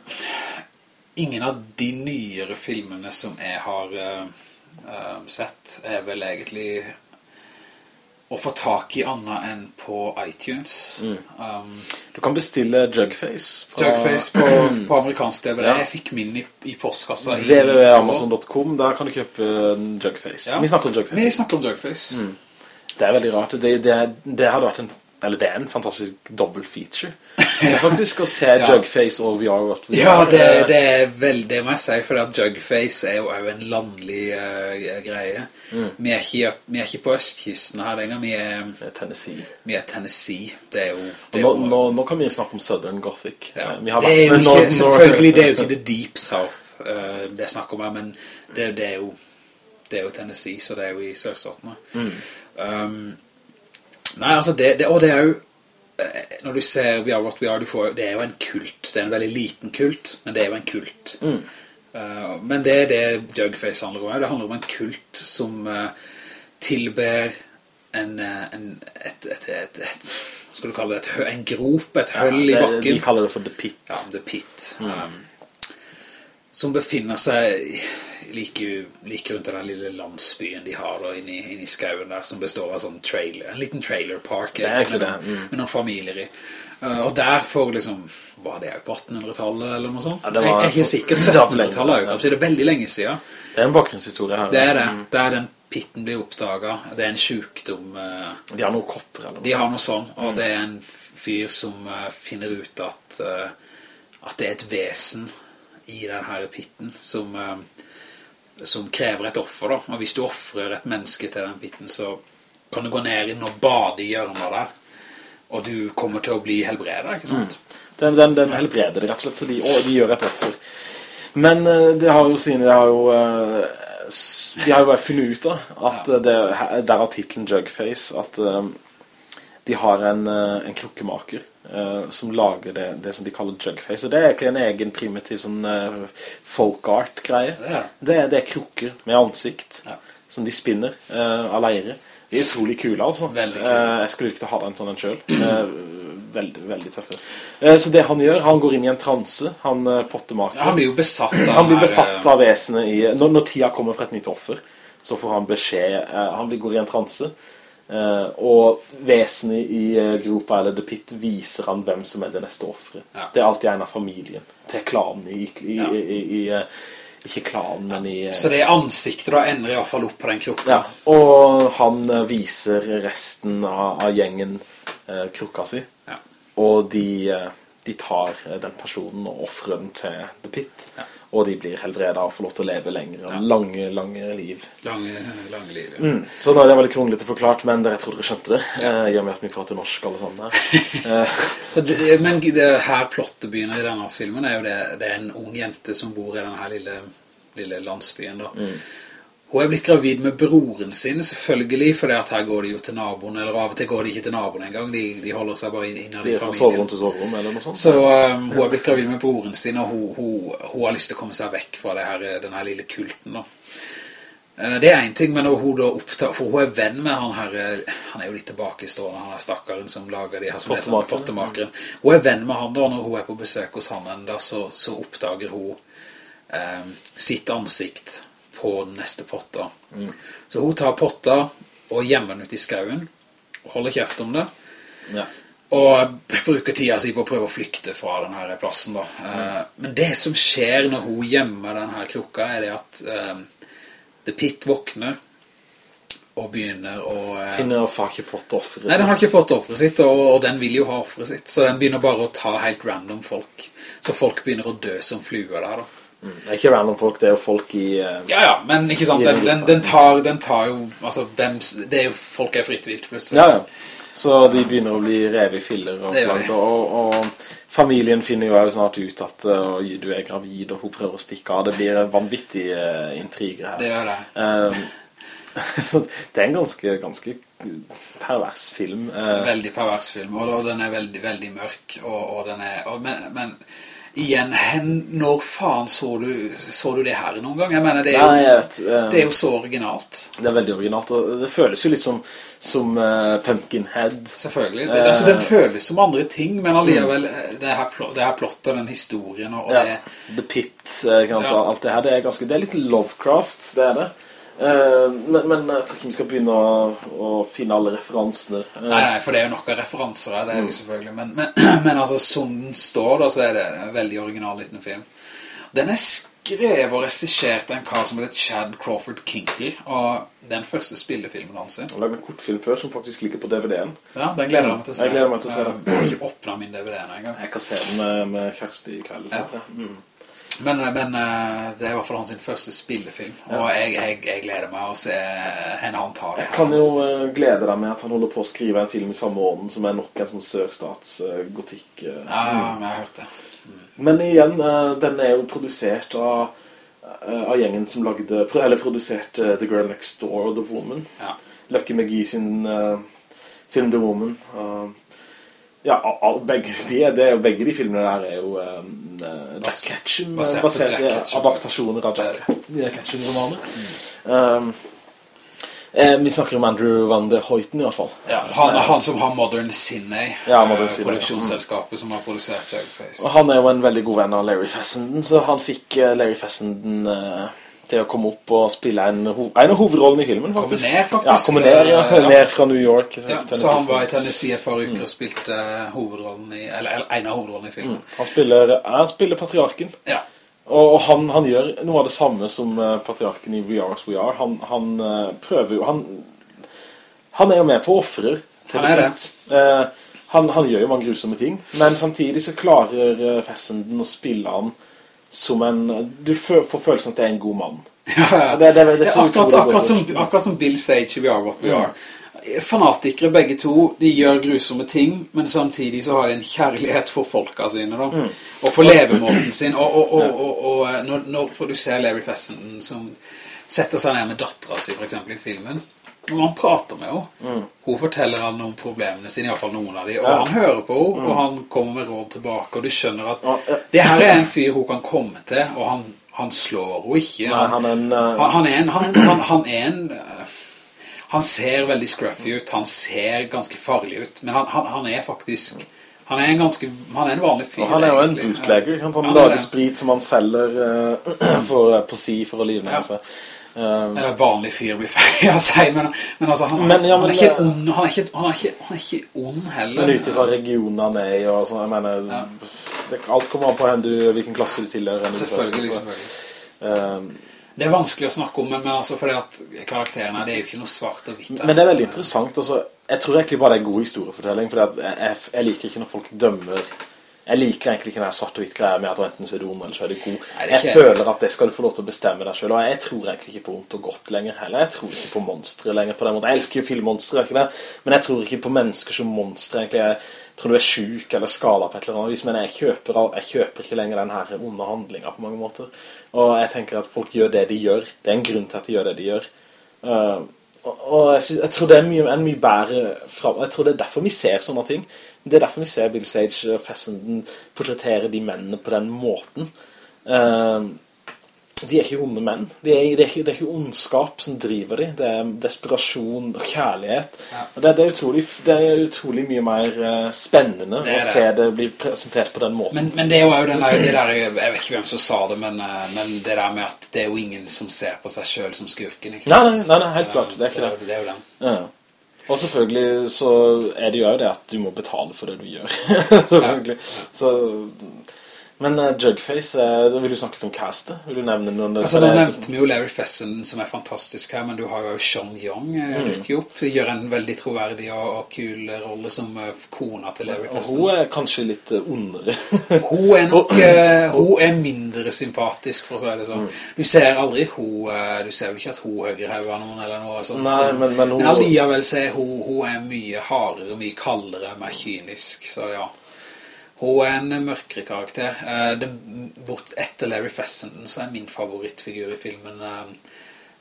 ingen av de nyere filmene som jeg har eh, sett er vel egentlig å få tak i annet enn på iTunes. Um, Du kan bestille Jugface fra Jugface på, [CLEARS THROAT] på amerikansk DVD. Ja. Jeg fikk min i, i postkassa www.amazon.com Der kan du kjøpe Jugface Ja. Vi snakker om Vi Jugface snakker om Jugface. Det er veldig rart Det, det, det hadde vært en Eller det er en fantastisk dobbelt feature Faktisk å se. [LAUGHS] Jugface og VR What We Ja, Are, det, det er vel, det må jeg si, for at Jugface er jo også en landlig uh, greie. Mm. Vi, er ikke, vi er ikke på østkysten her lenger, vi er, Tennessee. vi er Tennessee. Det er jo... Det er nå, nå, nå kan vi snakke om Southern Gothic. ja. Eh, Vi har det er jo ikke, selvfølgelig, det er jo ikke The Deep South uh, det er snakk om her, men det, det, er jo, det er jo Tennessee, så det er jo i sørstatene. Mm. Um, nei, altså, det, det, og det er jo når du ser We Are What We Are, får, det er jo en kult. Det er en veldig liten kult, men det er jo en kult. Mm. Uh, men det er det Jugface handler om. Det handler om en kult som uh, tilber en, en et, et, et, et, skal du kalle det, et, en grop, et høll i det- bakken. De kaller det for The Pit. Ja, The Pit. Um, som befinner seg like, like rundt den lille landsbyen de har da, inne, i- inne i skauen der, som består av sånn trailer, en liten trailer park Det er egentlig, det, mm. med noen familier i. Uh, og der får liksom, var det jo på 1800-tallet eller noe sånt? Ja, det var- jeg er ikke sikker, det for lenge 1700-tallet, ja. det er veldig lenge siden. Det er en bakgrunnshistorie her. Det er det, Mm. er den pitten blir oppdaget, det er en sykdom, uh, De har noen kopper eller noe. de har noe sånt, og det er en fyr som uh, finner ut at, eh, at det er et vesen i den her pitten som, eh, som krever et offer. Da. Og hvis du offrer et menneske til den pitten, så kan du gå ned inn og bade i hjørnet der. Og du kommer til å bli helbredet, ikke sant? Den, den, den helbreder det rett og slett, så de, og de gjør et offer. Men eh, det har jo sine, det har jo, eh, de har jo bare funnet ut da, at det, der har titlen Jugface, at de har en, en krukkemaker eh, som lager det, det som de kaller Jugface, og det er egentlig en egen primitiv sånn eh, folk art-greie. Det er det. Det, er- er krukker med ansikt Ja. som de spinner eh, av leire. De er utrolig kule, altså. Veldig kule. Eh, jeg skulle ikke ha en sånn en selv. Eh, veldig, veldig tøffe. Eh, så det han gjør, han går inn i en transe, han potter pottemaker. Ja, han blir jo besatt av Han blir besatt eh, av vesenet i... Når, når tida kommer for et nytt offer, så får han beskjed... eh, han blir, går i en transe, eh, og vesenet i eh, gropa, eller The Pit, viser han hvem som er det neste offret. Ja. Det er alltid en av familien, til klanen i... i, Ja. i, i, eh, ikke klanen, men i... eh, Så det er ansiktet da ender i hvert fall opp på den krukken ja, og han eh, viser resten av, av gjengen eh, krukka si, Ja. og de, eh, de tar eh, den personen og offrer den til The Pit, Ja. Og de blir helbredet og får lov til å leve lenger, ja. lange, lange liv. Lange, lange liv, ja. Mm. Så nå er det veldig kronglete forklart, men dere tror dere skjønte det, eh, i og med at vi prater norsk alle sammen her. [LAUGHS] Eh, Så det, men det her plottet begynner i denne filmen er jo det, det er en ung jente som bor i denne lille, lille landsbyen da. Hun er blitt gravid med broren sin, selvfølgelig, for her går de jo til naboen, eller av og til går de ikke til naboen en gang, de, de holder seg bare innad de i er familien. soverom til sovrum, eller noe sånt. Så um, hun er blitt gravid med broren sin, og hun, hun, hun har lyst til å komme seg vekk fra det her, denne lille kulten da. Eh, Det er en ting, men hun for hun er venn med han her, eh, han er jo litt tilbakestående, han er stakkaren som lager de her som er Pottemakeren. pottemakeren. Hun er venn med han da, når hun er på besøk hos han enda, så, så oppdager hun eh, sitt ansikt på den neste potta. Så hun tar potta og gjemmer den ut i skauen, og holder kjeft om det, Ja. og bruker tida si på å prøve å flykte fra denne plassen da. Mm. men det som skjer når hun gjemmer denne krukka, er det at eh, The Pit våkner og begynner å... eh, Finner og har ikke fått offeret Nei, den har ikke fått offeret sitt, og, og den vil jo ha offeret sitt. Så den begynner bare å ta helt random folk. Så folk begynner å dø som fluer der da. Det er ikke random folk, det er jo folk i... Uh, Ja, ja, men ikke sant, den, den, den, tar, den tar jo, altså, dem, det er jo, folk er fritt vilt plutselig. Ja, ja. Så de begynner å bli revet i filler og de. og, og familien finner jo snart ut at uh, du er gravid, og hun prøver å stikke av. Det blir vanvittige vanvittig uh, intriger her. Det gjør det. Um, [LAUGHS] så det er en ganske, ganske pervers film. Uh, Veldig pervers film, og, og den er veldig, veldig mørk, og, og den er, og, men, men igjen, hen, når faen så du, så du det her noen gang? Jeg mener, det er jo, Nei, vet. uh, det er jo så originalt, det er veldig originalt, og det føles jo litt som, som uh, Pumpkinhead. selvfølgelig. Det, Eh. altså, den føles som andre ting, men allikevel, det her, plott, det her plottet, den historien, og, Ja, det, The Pit, Ja. alt det her, det er ganske, det er litt Lovecraft, det er det. Uh, men, men jeg tror ikke vi skal begynne å, å finne alle referansene. Uh, Nei, nei, for det er jo noen referanser her, det er jo selvfølgelig. Men, men, [CLEARS THROAT] men altså, som den står da, så er det en veldig original liten film. Den er skrevet og regissert en kar som heter Chad Crawford Kinkle, og den første spillefilmen hans. Han lagde en kortfilm før som faktisk ligger på DVD-en. Ja, den gleder jeg meg til å se. Jeg gleder meg til å se den. Jeg har ikke åpnet min DVD en gang. Jeg kan se den med, med Kjersti i kveld. Ja. Mm. Men, men eh, det er i hvert fall hans første spillefilm, og jeg, jeg, jeg gleder meg å se henne han tar det Jeg kan jo eh, glede deg med at han holder på å skrive en film i samme ånden som er nok en sånn sørstats-gotikk. Ja, men jeg har hørt det. Men igjen, eh, den er jo produsert av, eh, av gjengen som lagde, eller produserte The Girl Next Door og The Woman. Ja. Lucky McGee sin eh, film The Woman. Ja, begge, de, det begge de filmene der er jo um, Jack Ketchum, basert basert Jack i Ketchum. adaptasjoner av Jack, Ketchum-romaner. Um, eh, vi snakker om Andrew Van der Hoyten i hvert fall. Ja, han, han som har Modern Cine, Ja, Modern Cine, produksjonsselskapet som har produsert Jack Face han er jo en veldig god venn av Larry Fessenden, så han fikk Larry Fessenden til å komme opp og spille en, en av hovedrollene i filmen, faktisk. Kommer ned, faktisk. Ja, kommer ned, ja. Ja. Ned fra New York. til Ja, så han var i Tennessee et par uker og spilte eh, hovedrollen i, eller, en av hovedrollene i filmen. Han spiller, han spiller patriarken. Ja, Og og han, han gjør noe av det samme som eh, patriarken i We Are As We Are. Han, han eh, prøver jo han, han er jo med på offrer. Han er det. Eh, han, han gjør jo mange grusomme ting, men samtidig så klarer uh, Fessenden å spille han som en Du får følelsen at det er en god mann. [LAUGHS] ja. Det, det, det Ja, akkurat, akkurat, som, akkurat som Bill Sage i We Are What We Are. Fanatikere begge to, de gjør grusomme ting, men samtidig så har de en kjærlighet for folka sine, da. Mm. Og for levemåten sin. Og, og, og, og, eh, når, når for du ser Larry Fessenden som setter seg ned med datteren sin, for eksempel, i filmen, og han prater med henne. Hun forteller han om problemene sine, i hvert fall noen av dem, og Mm. Ja. Mm. han hører på henne, og han kommer med råd tilbake, og du skjønner at Ja, ja. det her er en fyr hun kan komme til, og han, han slår henne ikke. Nei, han er en eh, Han, han er en, han, han, han er en Han ser veldig scruffy ut Han ser ganske farlig ut Men han, han, han er faktisk Han er en ganske Han er en vanlig fyr og han er jo en bootlegger. Han, han er lager sprit som han selger uh, [CLEARS THROAT] for, på si for å livne Ja. Eh, Eller vanlig fyr blir feil å si Men, men altså han, Men, ja, han, er ikke eh, ond Han er ikke, han er ikke, han er ikke ond heller. Men ut fra regionen han er i og sånn, jeg mener Ja. det, Alt kommer an på hen du, hvilken klasse du tilhører Selvfølgelig, Så, selvfølgelig. Eh, Det er vanskelig å snakke om Men, men altså fordi at karakterene Det er jo ikke noe svart og hvitt. Men det er veldig interessant altså, Jeg tror egentlig bare det er god historiefortelling at jeg, jeg, jeg liker ikke når folk dømmer Jeg liker egentlig ikke den her svart og hvitt greia Med at enten så er du ond eller så er du god. Nei, er Jeg føler at det skal du få lov til å bestemme deg selv Og jeg tror egentlig ikke på ondt og godt lenger heller. Jeg tror ikke på monstre lenger på den måten. Jeg elsker jo filmmonstre, ikke det? Men jeg tror ikke på mennesker som monstre egentlig. Jeg tror du er syk eller skala på et eller annet vis Men jeg kjøper, jeg kjøper ikke lenger den her onde handlingen på mange måter. Og jeg tenker at folk gjør det de gjør. Det er en grunn til at de gjør det de gjør. Uh, og, og jeg, synes, jeg tror det er mye, en mye bedre fra, Jeg tror det er derfor vi ser sånne ting. Det er derfor vi ser Bill Sage og Fessenden portrettere de mennene på den måten. Eh, de er ikke onde menn. Det er, de er ikke, det er ikke ondskap som driver de. Det er desperasjon og kjærlighet. Ja. Og det, det, er utrolig, det er utrolig mye mer eh, spennende å se det bli presentert på den måten. Men, men det er jo den der, det der, jeg vet ikke hvem som sa det, men, eh, men det der med at det er jo ingen som ser på seg selv som skurken. Nei, nei, nei, helt klart. Det er ikke det. er det er jo den. Ja. Og selvfølgelig så er det jo det at du må betale for det du gjør. [LAUGHS] selvfølgelig. Så, men uh, Jugface, uh, vil du snakke om castet? Vil du nevne noen? Altså, nå nevnte vi jo Larry Fessenden, som er fantastisk her, men du har jo Sean Young Mm. eh, dukker opp. Gjør en veldig troverdig og, og kul rolle som eh, kona til Larry Og hun er kanskje litt uh, ondere. [LAUGHS] Hun er nok eh, Hun er mindre sympatisk, for å si det sånn. Mm. Du ser aldri hun eh, Du ser vel ikke at hun høyrehever noen eller noe sånt. Nei, så- men- men hun- men alliavel ser hun, hun er mye hardere, mye kaldere, mer kynisk, så ja. Hun er en mørkere karakter. Eh, bort etter Larry Fessenden så er min favorittfigur i filmen eh,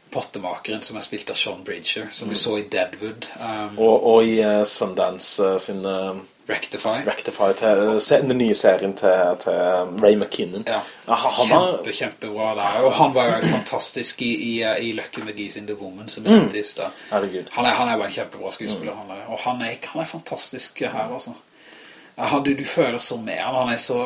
Pottemakeren som er spilt av Sean Bridger, som vi så i Deadwood. Um, og, og i uh, Sundance uh, sin uh, Rectify. Rectify, til, se, den nye serien til, til Ray McKinnon. Ja, han kjempe, kjempebra der. Og han var jo [CLEARS THROAT] fantastisk i, i, i Lucky McGee's In The Woman, som i sted. Han er, han er jo en kjempebra skuespiller, han er. Og han er, han er fantastisk her, altså. Ja, han, du, du føler så med han, han er så...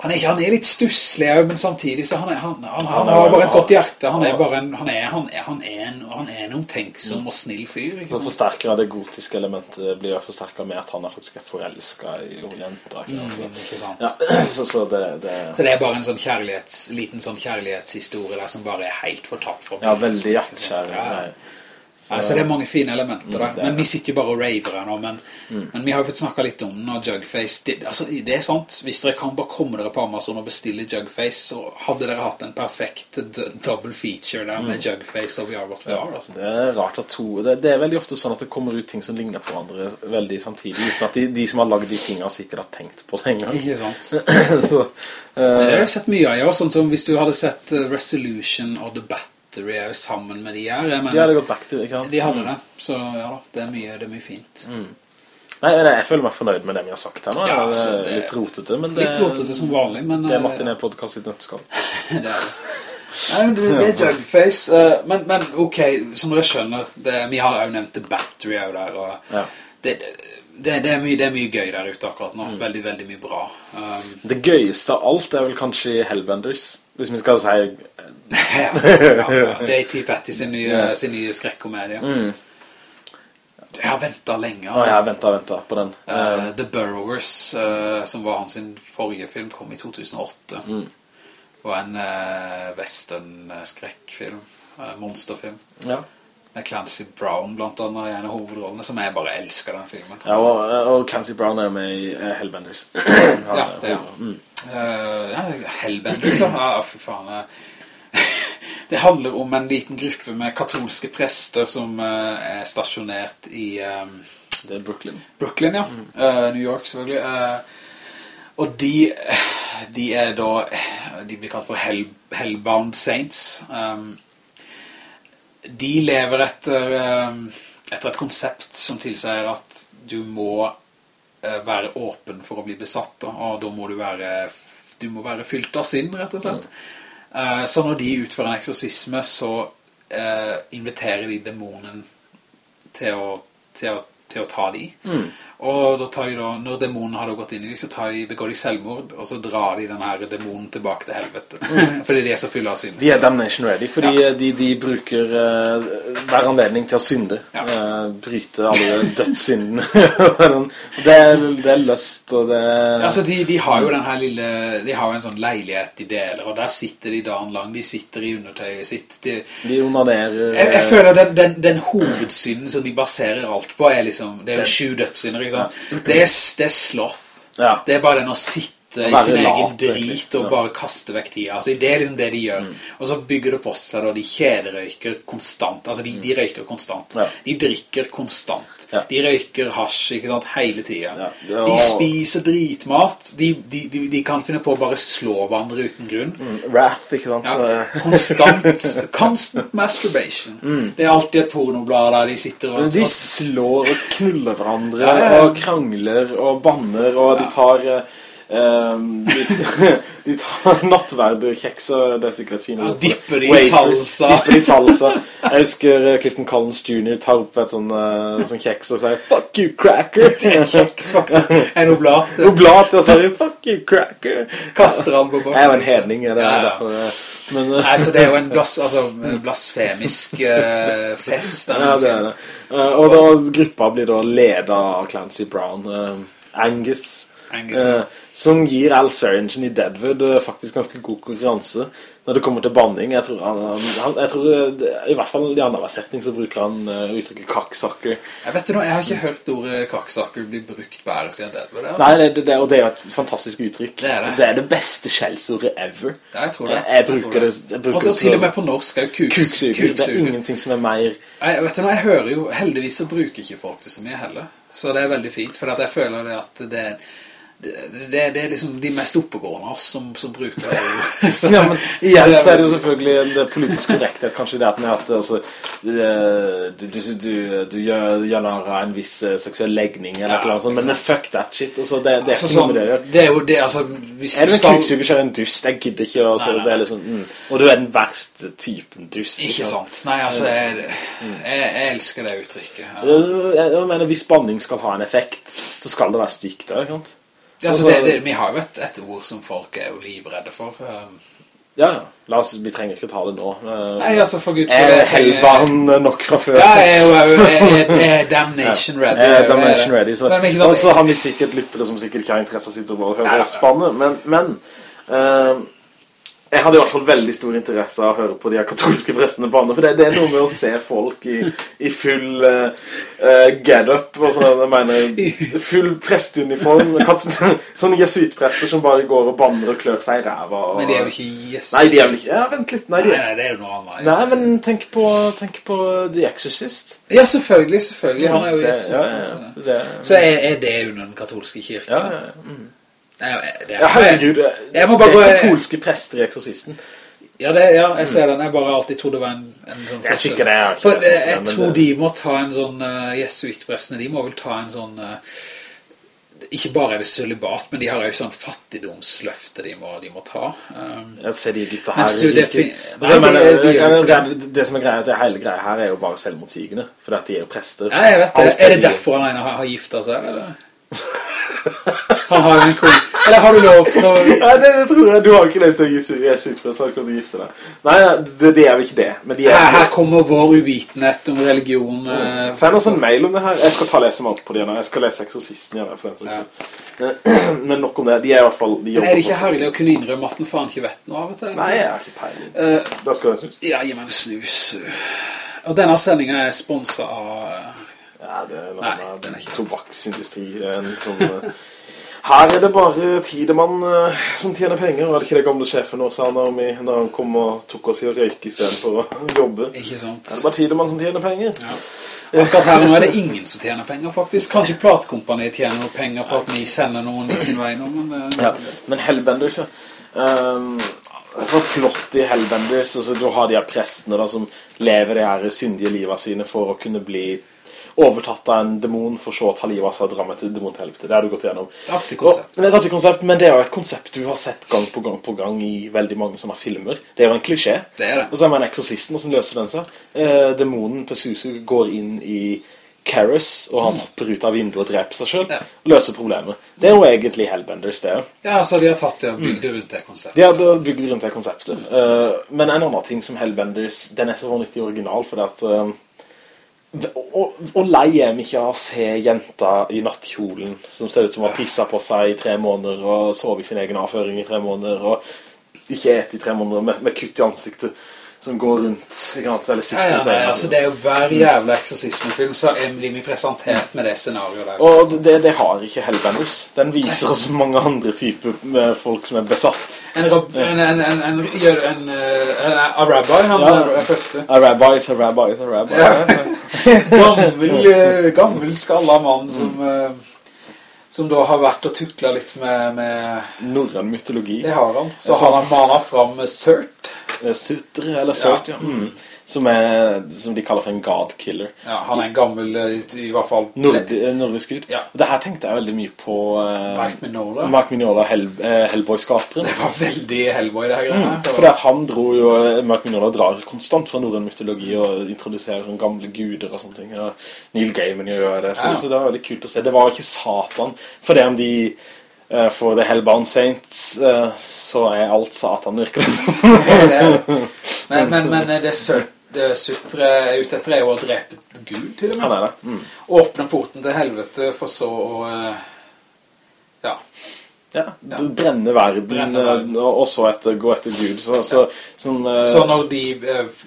Han er, han er litt stusslig, men samtidig så han, er, han, han, han har bare et godt hjerte. Han er bare en, han er, han er, han en, han er en omtenksom og snill fyr. Ikke Så forsterker det gotiske elementet blir forsterket med at han er faktisk forelsket i unge jenter. Mm, ikke sant? Ja, [CLEARS THROAT] så, så det, det Så det er bare en sånn kjærlighets, liten sånn kjærlighetshistorie der som bare er helt fortatt for meg. Ja, veldig hjertekjærlig? Ja. Så, altså, det er mange fine elementer der. er Men vi sitter jo bare og raver her nå, men, men vi har jo fått snakket litt om den, og Jugface, det, altså, det er sant. Hvis dere kan bare komme dere på Amazon og bestille Jugface, så hadde dere hatt en perfekt double feature der med Jugface og VR Got Are. Altså. Det er rart at to det, det er veldig ofte sånn at det kommer ut ting som ligner på hverandre veldig samtidig, uten at de, de som har laget de tingene sikkert har tenkt på det en gang. Ikke sant? [CLEARS THROAT] så, Det eh, har jeg sett mye av, ja. Sånn som hvis du hadde sett eh, Resolution og The Battery er jo sammen med de her. Men de hadde gått back to, ikke sant? de hadde det. Så ja da, det er mye, det er mye fint. Nei, nei, jeg føler meg fornøyd med det vi har sagt her nå. Ja, altså, det- litt rotete, men det, Litt rotete som vanlig, men... det er eh, Martin er podcast i et nøttskall. [LAUGHS] det er det. Nei, men det, det er Jugface, eh, men, men ok, som dere skjønner, det, vi har jo nevnt The Battery jo der, og Ja. det, det, det, er mye, det er mye gøy der ute akkurat nå, veldig, veldig mye bra. Um, Det gøyeste av alt er vel kanskje Hellbenders, hvis vi skal si ja. J.T. [LAUGHS] Patty sin nye, sin nye skrekkomedie. Jeg har ventet lenge, altså. Ja, jeg har ventet, ventet på den. Uh, The Burrowers, uh, som var hans forrige film, kom i 2008. Mm. Var en uh, western-skrekkfilm, uh, monsterfilm. Ja. Med Clancy Brown blant annet i en av hovedrollene, som jeg bare elsker den filmen. Ja, og, og Clancy Brown er med i Hellbenders. [CLEARS THROAT] Ja, det er han. Mm. uh, ja, Hellbenders. Ja, fy faen. Det handler om en liten gruppe med katolske prester som eh, er stasjonert i eh, Det er Brooklyn. Brooklyn, ja. Eh, New York, selvfølgelig. Eh, og de, de er da De blir kalt for Hell, Hellbound Saints. Um, de lever etter, um, etter et konsept som tilsier at du må være åpen for å bli besatt, og da må du være, du må være fylt av sinn, rett og slett. Eh, så når de utfører en eksorsisme, så eh, inviterer de dæmonen til å, til til å ta de. Og da tar de da, når dæmonen har gått inn i dem, så tar de, begår de selvmord, og så drar de den her dæmonen tilbake til helvete. [LAUGHS] Fordi de er så fulle av synd. De er damnation ready, fordi Ja. de, de bruker uh, hver anledning til å synde. Ja. Uh, bryte alle dødssyndene. [LAUGHS] det, er, det er løst, og det. Altså, de, de har jo den her lille, de har jo en sånn leilighet de deler, og der sitter de dagen lang, de sitter i undertøyet sitt. De, de onanerer... jeg, jeg føler den, den, den hovedsynden som de baserer alt på, er liksom, det er jo sju dødssynder, sant? Det er, det er sloth. Ja. Det er bare den å sitte i være sin egen drit og bare kaste vekk tida. Altså, det er liksom det de gjør. Og så bygger det på seg da, de kjederøyker konstant. Altså, de, de røyker konstant. Ja. De drikker konstant. Ja. De røyker hasj, ikke sant, hele tiden. Ja. Var... De spiser dritmat. De, de, de, kan finne på å bare slå hverandre uten grunn. Wrath, ikke sant? Ja, konstant, [LAUGHS] constant masturbation. Det er alltid et pornoblad der de sitter og... De slår og knuller hverandre, og krangler og banner, og de tar... eh, de, [LAUGHS] de tar og det er sikkert fint Ja, dipper i salsa. Dipper i salsa. Jeg husker eh, Clifton Collins Jr. tar opp et sånn, eh, sånn kjeks og sier Fuck you, cracker! [LAUGHS] Det er kjeks, faktisk. En oblat. [LAUGHS] Oblat, og sier Fuck you, cracker! Kaster han på bakken. Jeg er jo en hedning, er det Ja, ja. derfor eh, Men Nei, så det er jo en blas, altså, blasfemisk uh, fest. Ja, det er det. uh, og da gruppa blir da ledet av Clancy Brown, uh, Angus, Angus, ja. Som gir Al Sarengen i Deadwood eh, faktisk ganske god konkurranse når det kommer til banning. Jeg tror, han, han, jeg tror eh, i hvert fall i andre setning så bruker han uh, uttrykket kaksakker Jeg vet du noe, jeg har ikke hørt ordet kaksakker bli brukt bare siden Deadwood. Det, Nei, det, det, det, og det er jo et fantastisk uttrykk. Det er det. det beste skjellsordet ever. Ja, jeg tror det. Jeg, jeg bruker det, jeg bruker Og det til og med på norsk er kuks, Kuksuger. Det er ingenting som er mer Jeg, vet du noe, jeg hører jo, heldigvis så bruker ikke folk det så mye heller. Så det er veldig fint, for jeg føler det at det er, det, det, det er liksom de mest oppegående av oss som, som bruker det. Så- [LAUGHS] Ja, men igjen så er det jo selvfølgelig det politisk korrekthet kanskje det at at altså, eh, du, du, du, du gjør, gjør en viss eh, seksuell legning eller Ja, noe sånt, men fuck that shit, altså, det, det er Altså, ikke noe sånn, med det å gjøre. det er jo det, altså hvis Er du du en skal, kuksuger, så er en dust, jeg gidder ikke, altså, Nei, nei, det nei. liksom, mm. og du er den verste typen dust. Ikke sant? Nei, altså, jeg, jeg, jeg elsker det uttrykket. Ja. Jeg, jeg mener, hvis banning skal ha en effekt, så skal det være stygt ikke sant? Ja, altså, det, det, vi har jo et, et ord som folk er jo livredde for. um, Ja, ja. La oss, vi trenger ikke ta det nå. Eh, Nei, altså, for Guds skyld, Er Hellbarn nok fra før? Ja, jeg er jo Damnation jeg er Damnation [LAUGHS] Ready. Eh, Ready. Så, Men, sånn, og så har vi sikkert lyttere som sikkert ikke har interesse av å sitte og høre oss spanne, men, men eh, jeg hadde i hvert fall veldig stor interesse av å høre på de katolske prestene på andre, for det, det er noe med å se folk i, i full uh, get-up, og sånn, jeg mener, full presteuniform, sånne jesuitprester som bare går og banner og klør seg i ræva. Og, Men de er jo ikke jesuit. Nei, de er vel ikke, ja, vent litt, nei, de er nei, det er jo noe annet. Nei, men tenk på, tenk på The Exorcist. Ja, selvfølgelig, selvfølgelig. Han er jo liksom, ja, ja, ja. Så er, er det under den katolske kirke? ja, ja, ja. Det er, Ja, herregud. Jeg må bare det er katolske prester i Eksorsisten. Ja, det, ja, jeg ser den. Jeg bare alltid trodde det var en, en sånn Jeg er sikkert det, jeg For eh, det, jeg men tror det- de må ta en sånn uh, Jesuitprestene, de må vel ta en sånn uh, Ikke bare er det sølibat, men de har jo sånn fattigdomsløfte de må, de må ta. Um, Jeg ser de gutta her du ikke- Altså, Nei, jeg mener, de- de jeg- ikke det, det som er greia det hele greia her er jo bare selvmotsigende For at de er jo prester ja, jeg vet det. Er det derfor han har, har gifta seg, eller? Han har en kone. Eller har du lov til å [LAUGHS] Nei, det, det tror jeg Du har ikke lyst til å gi jesuitprester Har du gifte deg Nei, det, det er jo ikke det Men de er her, her kommer vår uvitenhet om religion. eh, Send oss en mail om det her Jeg skal ta lese meg opp på det nå Jeg skal lese Eksorsisten igjen for den ja. [CLEARS THROAT] Men nok om det De er i hvert fall de Men er det ikke herlig å kunne innrømme at den faen ikke vet noe av og til? Nei, jeg har ikke peiling Uh, Da skal jeg synes Ja, gi meg en snus. Og denne sendingen er sponset av... Ja, det er Nei, noe er tobakksindustri en sånn, eh, Her er det bare Tidemann eh, som tjener penger Var det ikke det gamle sjefen nå han vi, når han kom og tok oss i å røyke i stedet for å [LAUGHS] jobbe Ikke sant? Er det bare Tidemann som tjener penger? Akkurat her nå er det ingen som tjener penger, faktisk. Kanskje platkompaniet tjener noen penger på at vi sender noen i sin vei nå, men... eh, Ja, men Hellbenders ja. um, Så plott i Hellbenders altså, Du har de her prestene da, som lever det her syndige livet sine For å kunne bli overtatt av en demon For så å ta livet av seg og dra med til helvete. Det har du gått gjennom artig konsept. Og, det er et artig konsept, men det er jo et konsept du har sett gang på gang på gang I veldig mange sånne filmer Det er jo en klisjé Det er det. Og så er man eksorsisten, og så løser den seg eh, Demonen Pesusu går inn i Karras, og han hopper ut av vinduet og dreper seg selv Mm. Ja. Og løser problemet Det er jo egentlig Hellbenders, det er jo Ja, så de har tatt det og bygd det rundt det konseptet. de har bygd rundt det konseptet. Eh, men en annen ting som Hellbenders, den er så vanvittig original, fordi at eh, og, og lei er vi ikke av å se jenta i nattkjolen som ser ut som har pisset på seg i tre måneder og sovet i sin egen avføring i tre måneder og ikke et i tre måneder med, med kutt i ansiktet som går rundt sant, eller sitter ja, i seg. altså det er jo hver jævla eksorsismefilm så blir vi presentert med det scenarioet der. Og det, det har ikke Hellbenders. Den viser oss mange andre typer folk som er besatt. En, rab- en, en, en, en, gjør en, eh, en, a rabbi, han Ja. er første. A rabbi is a rabbi is a rabbi. [LAUGHS] gammel, eh, gammel skalla mann som, Mm som da har vært og tuklet litt med, med Norrøn mytologi. det har han. Så så- han har manet frem Surt. Eh, Sutre, eller Sørt, ja. Mm. Som, er, som de kaller for en god killer. Ja, han er en gammel, eh, i, hvert fall... Nord, eh, nordisk gud. Ja. Det her tenkte jeg veldig mye på uh, Mark Mignola. Mark Mignola, Hell, uh, Hellboy-skaperen. Det var veldig Hellboy det her greiene. Mm. Fordi at han dro jo, eh, Mark Mignola drar konstant fra norrøn mytologi og introduserer gamle guder og sånne ting. Og Neil Gaiman gjør det, så, Ja. så det var veldig kult å se. Det var ikke Satan, for det om de eh, for The Hellbound Saints eh, så er alt Satan virkelig. [LAUGHS] som. Men, men, men det Surt det Sutre er ute etter er jo å drepe Gud til og med. Han er det. Mm. Åpne porten til helvete for så å... eh, Ja. Ja, d- brenne verden, Brenne verden. eh, og så etter, gå etter Gud. Så, så, som, eh, Så når de, eh,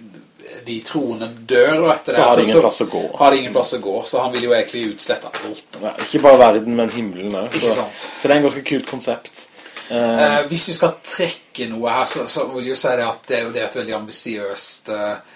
de troende dør og etter Så det, har det ingen plass å gå. Har de ingen plass å gå, så han vil jo egentlig utslette alt. ja, ikke bare verden, men himmelen også. Så, så det er en ganske kult konsept. Uh, hvis du skal trekke noe her, så, så vil jeg jo si det at det det er et veldig ambisiøst eh,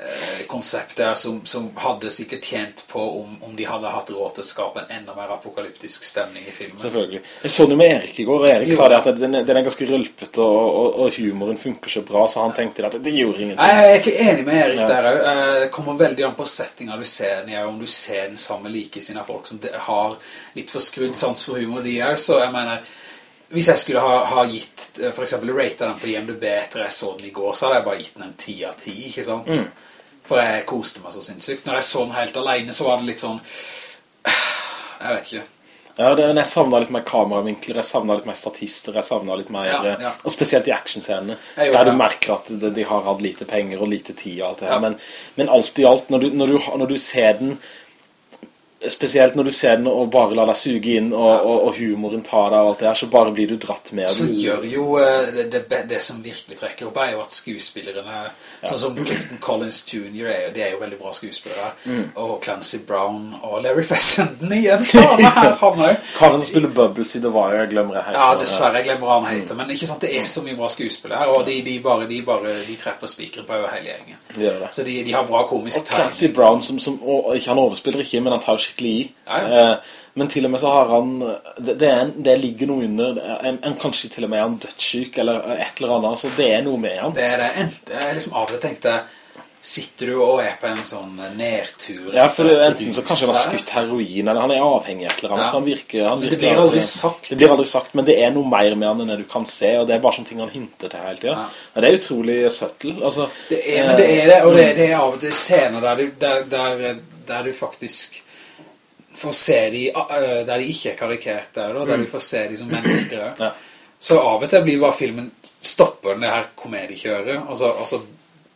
eh, konsept der som, som hadde sikkert tjent på om, om de hadde hatt råd til å skape en enda mer apokalyptisk stemning i filmen. Selvfølgelig. Jeg så det med Erik i går, og Erik Jo. sa det at den, den er ganske rølpete, og, og, og humoren funker så bra, så han tenkte at det gjorde ingenting. Jeg er ikke enig med Erik Ja. der. Eh, Det kommer veldig an på settinga du ser den i, om du ser den samme like sine folk som har litt for skrudd sans for humor de er, så jeg mener hvis jeg skulle ha, ha gitt eh, for eksempel ratet den på IMDb etter jeg så den i går, så hadde jeg bare gitt den en 10 av 10, ikke sant? Mm. For jeg koste meg så sinnssykt. Når jeg så den helt alene, så var det litt sånn [SIGHS] Jeg vet ikke. Ja, det, jeg savnet litt mer kameravinkler, jeg savnet litt mer statister, jeg savnet litt mer, Ja, ja. og spesielt i actionscenene, Jeg gjorde der du merker at de, de har hatt lite penger og lite tid og alt det her, men, men alt i alt, når du, når, du, når du ser den, spesielt når du ser den og bare lar deg suge inn, og, og, og humoren tar deg og alt det her, så bare blir du dratt med. Så gjør jo eh, det, det, det som virkelig trekker opp er jo at skuespillerne, sånn som Clifton Collins Jr. Er jo, de er jo veldig bra skuespillere, Mm. og Clancy Brown og Larry Fessenden igjen, Karen som [LAUGHS] spiller Bubbles i The Wire, glemmer jeg heter. Ja, dessverre, glemmer han heter, men ikke sant, det er så mye bra skuespillere og de, de, bare, de, bare, de treffer spikeren på hele gjengen. De. Så de, de har bra komisk Og Clancy Brown, som, som og, ikke han overspiller ikke, men han tar jo skikkelig i. Eh, men til og med så har han Det, det, en, det ligger noe under en, en, Kanskje til og med er han dødssyk Eller et eller annet Så det er noe med han Det er det, jeg liksom av til tenkte, sitter du og er på en sånn nedtur? Ja, for enten så kanskje han har skutt heroin Eller han er avhengig av et eller annet Ja. Han virker, han virker, det blir aldri sagt. Det blir aldri sagt Men det er noe mer med han enn det du kan se Og det er bare sånne ting han hinter til hele tiden Ja. ja det er utrolig søttel altså, Det er, men det er det, og det, det er av og til scener der du, der, der, der du faktisk får se de, øh, der de ikke er karikert der, da, der de får se de som mennesker. Mm. Ja. Så av og til blir bare filmen stopper det her komediekjøret, og så, og så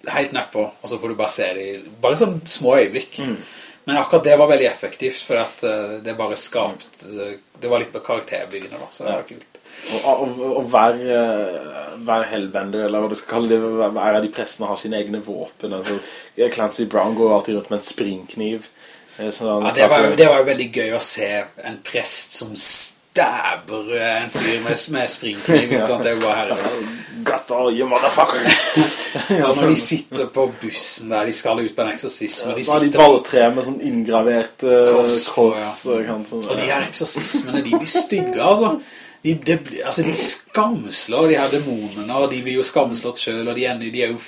helt nedpå, og så får du bare se de, bare sånn små øyeblikk. Mm. Men akkurat det var veldig effektivt, for at øh, det bare skapt, øh, det var litt på karakterbyggende da, så det var kult. Og, og, og hver, eh, hver Hellbender, eller hva du skal kalle det, hver av de pressene har sine egne våpen. Altså, Clancy Brown går alltid rundt med en springkniv. Eh, så han Ja, det var, det var jo veldig gøy å se en prest som stabber en fyr med, med springkniv, ikke sant? Det er jo bare herlig. Got all you motherfuckers! [LAUGHS] Ja, når de sitter på bussen der, de skal ut på en eksorsisme, de Da er de sitter på, med sånn inngravert uh, Kors kors. ja. og sånn, og de her eksorsismene, de blir stygge, altså. De, de, altså, de skamslår de her dæmonene, og de blir jo skamslått selv, og de, de er jo...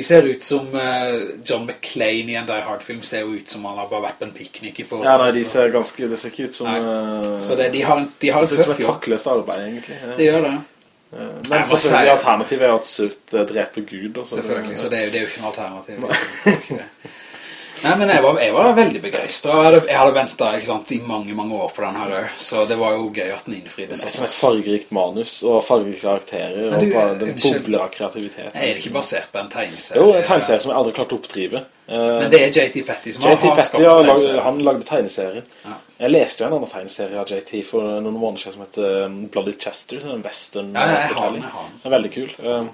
De ser ut som eh, John McClane i en Die Hard-film ser jo ut som han har bare vært på en piknik i forhold. Ja, nei, de ser ganske Det ser ikke ut som Nei. eh, Så det, de har, de har Det ser ut som et takkløst arbeid, egentlig. ja. Det gjør det. Eh, Men selvfølgelig alternativet er at Surt eh, dreper Gud. og så- Selvfølgelig, så det er, jo- det er jo ikke noe alternativ. [LAUGHS] Nei, men jeg var, jeg var veldig begeistret. Jeg hadde, jeg hadde ventet sant, i mange, mange år på den her, så det var jo gøy at den innfridde. Det er som et fargerikt manus og fargerike karakterer, og bare den bobler av kreativitet. Er det ikke basert på en tegneserie? Jo, en tegneserie som jeg aldri klarte å oppdrive. Men det er JT Petty som har, JT har Petty skapt har lagd, tegneserien. han lagde tegneserien. Ja. Jeg leste jo en annen tegneserie av JT for noen måneder siden som heter um, Bloody Chester, som er en western Ja, jeg har den, jeg har den. Den er veldig kul. Um,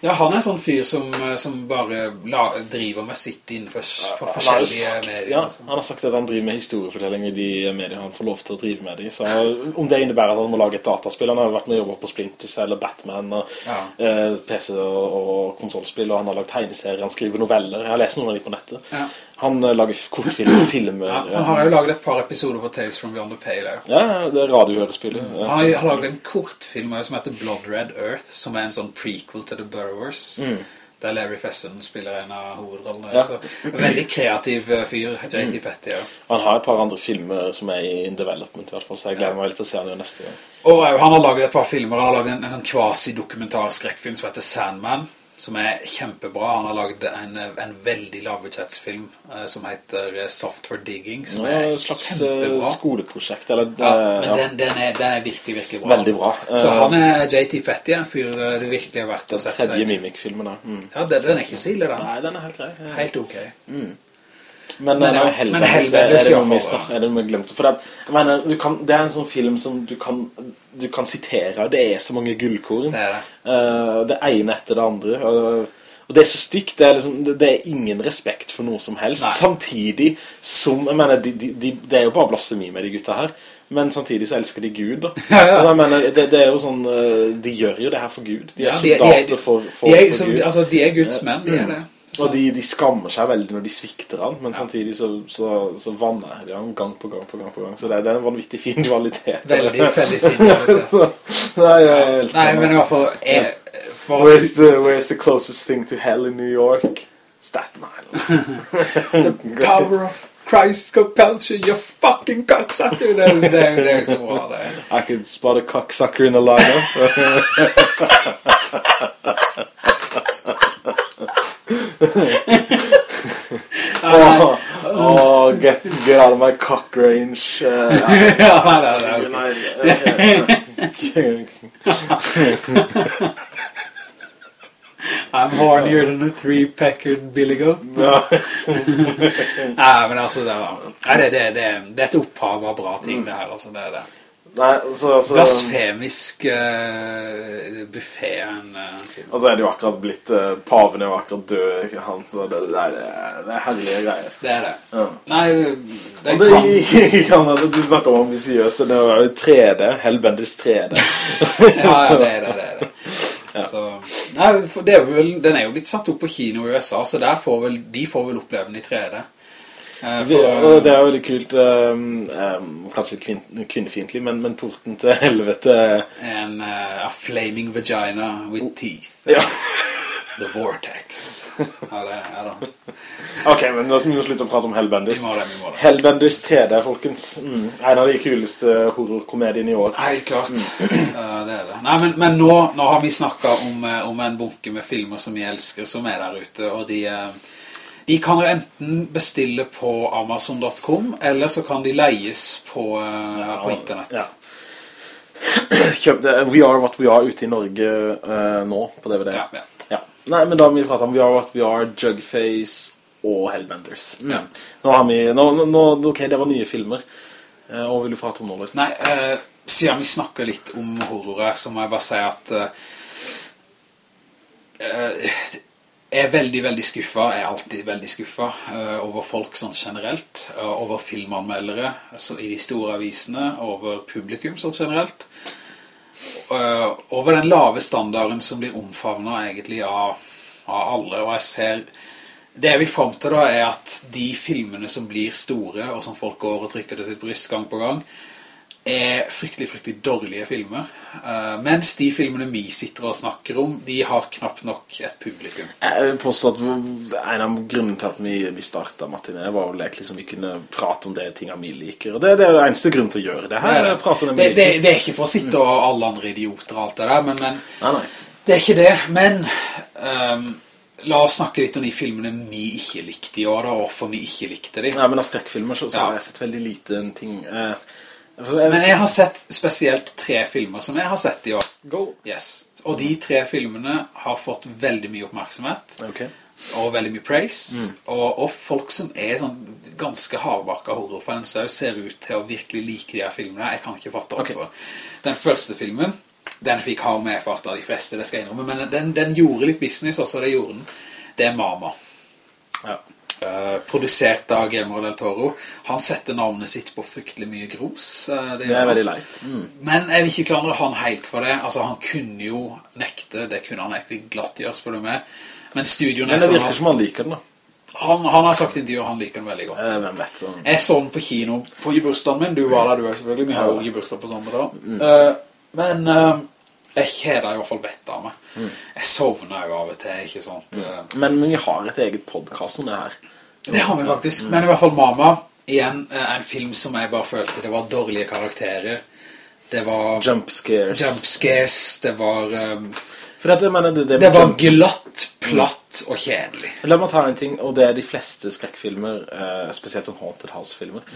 Ja, han er en sånn fyr som, som bare la, driver med sitt innenfor for han, forskjellige sagt, medier. ja, sånn. han har sagt at han driver med historiefortelling i de medier han får lov til å drive med de. Så om det innebærer at han må lage et dataspill, han har vært med og jobbet på Splinter Cell og Batman og Ja. eh, PC og, og konsolspill, og han har lagt tegneserier, han skriver noveller. Jeg har lest noen av de på nettet. Ja. Han eh, lager kortfilmer, [CLEARS THROAT] filmer. Ja, han har jo laget et par episoder på Tales from Beyond the Pale. Ja, det er radiohørespillet. Han har, laget en kortfilm som heter Blood Red Earth, som er en sånn prequel til The Burrowers. Der Larry Fesson spiller en av hovedrollene. Mm. Ja. Så, en veldig kreativ eh, fyr, JT Petty. Ja. Han har et par andre filmer som er i development i hvert fall, så jeg gleder meg litt til å se han jo neste gang. Og eh, han har laget et par filmer. Han har laget en, en sånn quasi-dokumentar skrekkfilm som heter Sandman, som er kjempebra. Han har laget en, en veldig lavbudsjettsfilm eh, som heter Software Soft for Digging, som er slags et slags eh, skoleprosjekt, eller Ja, eh, men ja. den, den, er, den er virkelig, virkelig bra. Veldig bra. Så Eh, han er JT Petty, en fyr eh, det virkelig har vært å sette tredje Den tredje mimikfilmen da. Mm. Ja, den, den er ikke så ille, den. Nei, den er helt grei. Helt ok. Men, Men ja, men men Hellbenders er, det er det noe vi glemte? For det, mener, du kan, det er en sånn film som du kan, du kan sitere, og det er så mange gullkorn. Det det. Uh, det ene etter det andre. Og, og det er så stygt, det er, liksom, det, er ingen respekt for noe som helst. Nei. Samtidig som, jeg mener, de, de, de, det er jo bare blasfemi med de gutta her. Men samtidig så elsker de Gud da. [LAUGHS] Ja, ja. Mener, det, det er jo sånn, eh, de gjør jo det her for Gud. De er Ja, er- soldater er- for, for, de, for Gud. altså, de er Guds menn, de er det. Og de, de skammer seg veldig når de svikter han, men samtidig så, så, så vanner de han gang på gang på gang på gang. Så det, det er en vanvittig fin kvalitet. veldig, veldig fin. [LAUGHS] kvalitet. Så- Nei, jeg elsker Nei, men i altså. hvert fall... Er, Where's the, where's the closest thing to hell in New York? Staten Island. [LAUGHS] [LAUGHS] the power of Christ compels you, you fucking cocksucker. Det, det, det er jo så bra, det. I could spot a cocksucker in a lineup. Nei. Oh, get, get out of my cock range. Uh, [LAUGHS] ja, nei, nei, nei, okay. nei. I'm hornier than a three-peckered billy goat. Nei, men altså, det, var, det, det, det, det er et opphav av bra ting, det her, altså, det er det. Nei, så, altså, Blasfemisk uh, en uh, film. Og så er det jo akkurat blitt uh, Paven er jo akkurat død han, det, det, er, det er herlige greier Det er det. ja. Nei, det kan det [LAUGHS] kan... Du snakker om ambisiøst Det er jo 3D Hellbenders 3D [LAUGHS] Ja, ja, det er det, det er det. [LAUGHS] Så, nei, det er vel, den er jo blitt satt opp på kino i USA, så der får vel, de får vel oppleve den i 3D. Eh, det, for, det er jo veldig kult um, um, Kanskje kvin kvinnefientlig men, men porten til helvete en uh, a flaming vagina with teeth. Ja [LAUGHS] The Vortex. Ja, det er det. Ok, men nå skal vi slutte å prate om Vi Hellbenders må det, vi må det. Hellbenders 3D, folkens mm. En av de kuleste horrorkomediene i år Helt klart. [CLEARS THROAT] Eh, det er det. Nei, men, men nå, nå har vi snakket om, eh, om en bunke med filmer som vi elsker, som er der ute, og de, eh, de kan enten bestille på Amazon.com, eller så kan de leies på, ja, på internett. Ja. We Are What We Are ute i Norge uh, nå på DVD Ja, ja. Ja. Nei, men da har vi pratet om We Are What We Are, Jugface og Hellbenders. Mm. Ja. Nå har vi, nå, nå, ok, det var nye filmer. Uh, og vil du prate om noe? Nei, uh, siden vi snakker litt om horroret, så må jeg bare si at Uh, eh, jeg er veldig, veldig skuffet, er alltid veldig skuffet uh, over folk sånn generelt, uh, over filmanmeldere altså i de store avisene, over publikum sånn generelt, uh, over den lave standarden som blir omfavnet egentlig av, av alle, og jeg ser det jeg vil frem til da er at de filmene som blir store, og som folk går og trykker til sitt bryst gang på gang, er fryktelig, fryktelig dårlige filmer. Uh, mens de filmene vi sitter og snakker om, de har knapt nok et publikum. Jeg vil påstå at en av grunnen til at vi, vi startet Martinet var jo egentlig som vi kunne prate om det tingene vi liker. Og det, det er det eneste grunn til å gjøre det her. Det, er det, det det, er ikke for å sitte og alle andre idioter og alt det der, men, men Nei, nei. det er ikke det. Men Um, la oss snakke litt om de filmene vi ikke likte i år, da, og hvorfor vi ikke likte de. Nei, men av skrekkfilmer så, så Ja. har jeg sett veldig lite en ting. Eh, Men jeg har sett spesielt tre filmer som jeg har sett i år. Yes. Og de tre filmene har fått veldig mye oppmerksomhet. Ok. og veldig mye praise og, og folk som er sånn ganske hardbarka horrorfans ser ut til å virkelig like de her filmene jeg kan ikke fatte hvorfor. Okay. den første filmen den fikk hard medfart av de fleste det skal jeg innrømme men den, den gjorde litt business også det gjorde den det er Mama Ja. Produsert av Guillermo del Toro han setter navnet sitt på fryktelig mye grus. eh, Det gjør er veldig leit. Mm. Men jeg vil ikke klandre han helt for det. Altså, han kunne jo nekte, det kunne han egentlig glatt gjøre, spør du meg. Men studioen Men det sånn virker som han liker den da. han, han har sagt intervjuer, han liker den veldig godt. Eh, hvem vet. Sånn. Jeg så den på kino på gebursdagen min. Du var der, du selvfølgelig. Vi har jo gebursdag på samme dag. Eh, men eh, jeg kjeder i hvert fall vettet av meg. Jeg sovner jo av og til, ikke sant? Mm. Men, men vi har et eget podcast om det her. Det har vi faktisk. Men i hvert fall Mama, igjen, eh, en film som jeg bare følte det var dårlige karakterer. Det var Jump scares. jump scares, det var, um, at, mener, det, det, det var glatt, platt og kjedelig. La meg ta en ting, og det er de fleste skrekkfilmer, eh, spesielt om Haunted House-filmer,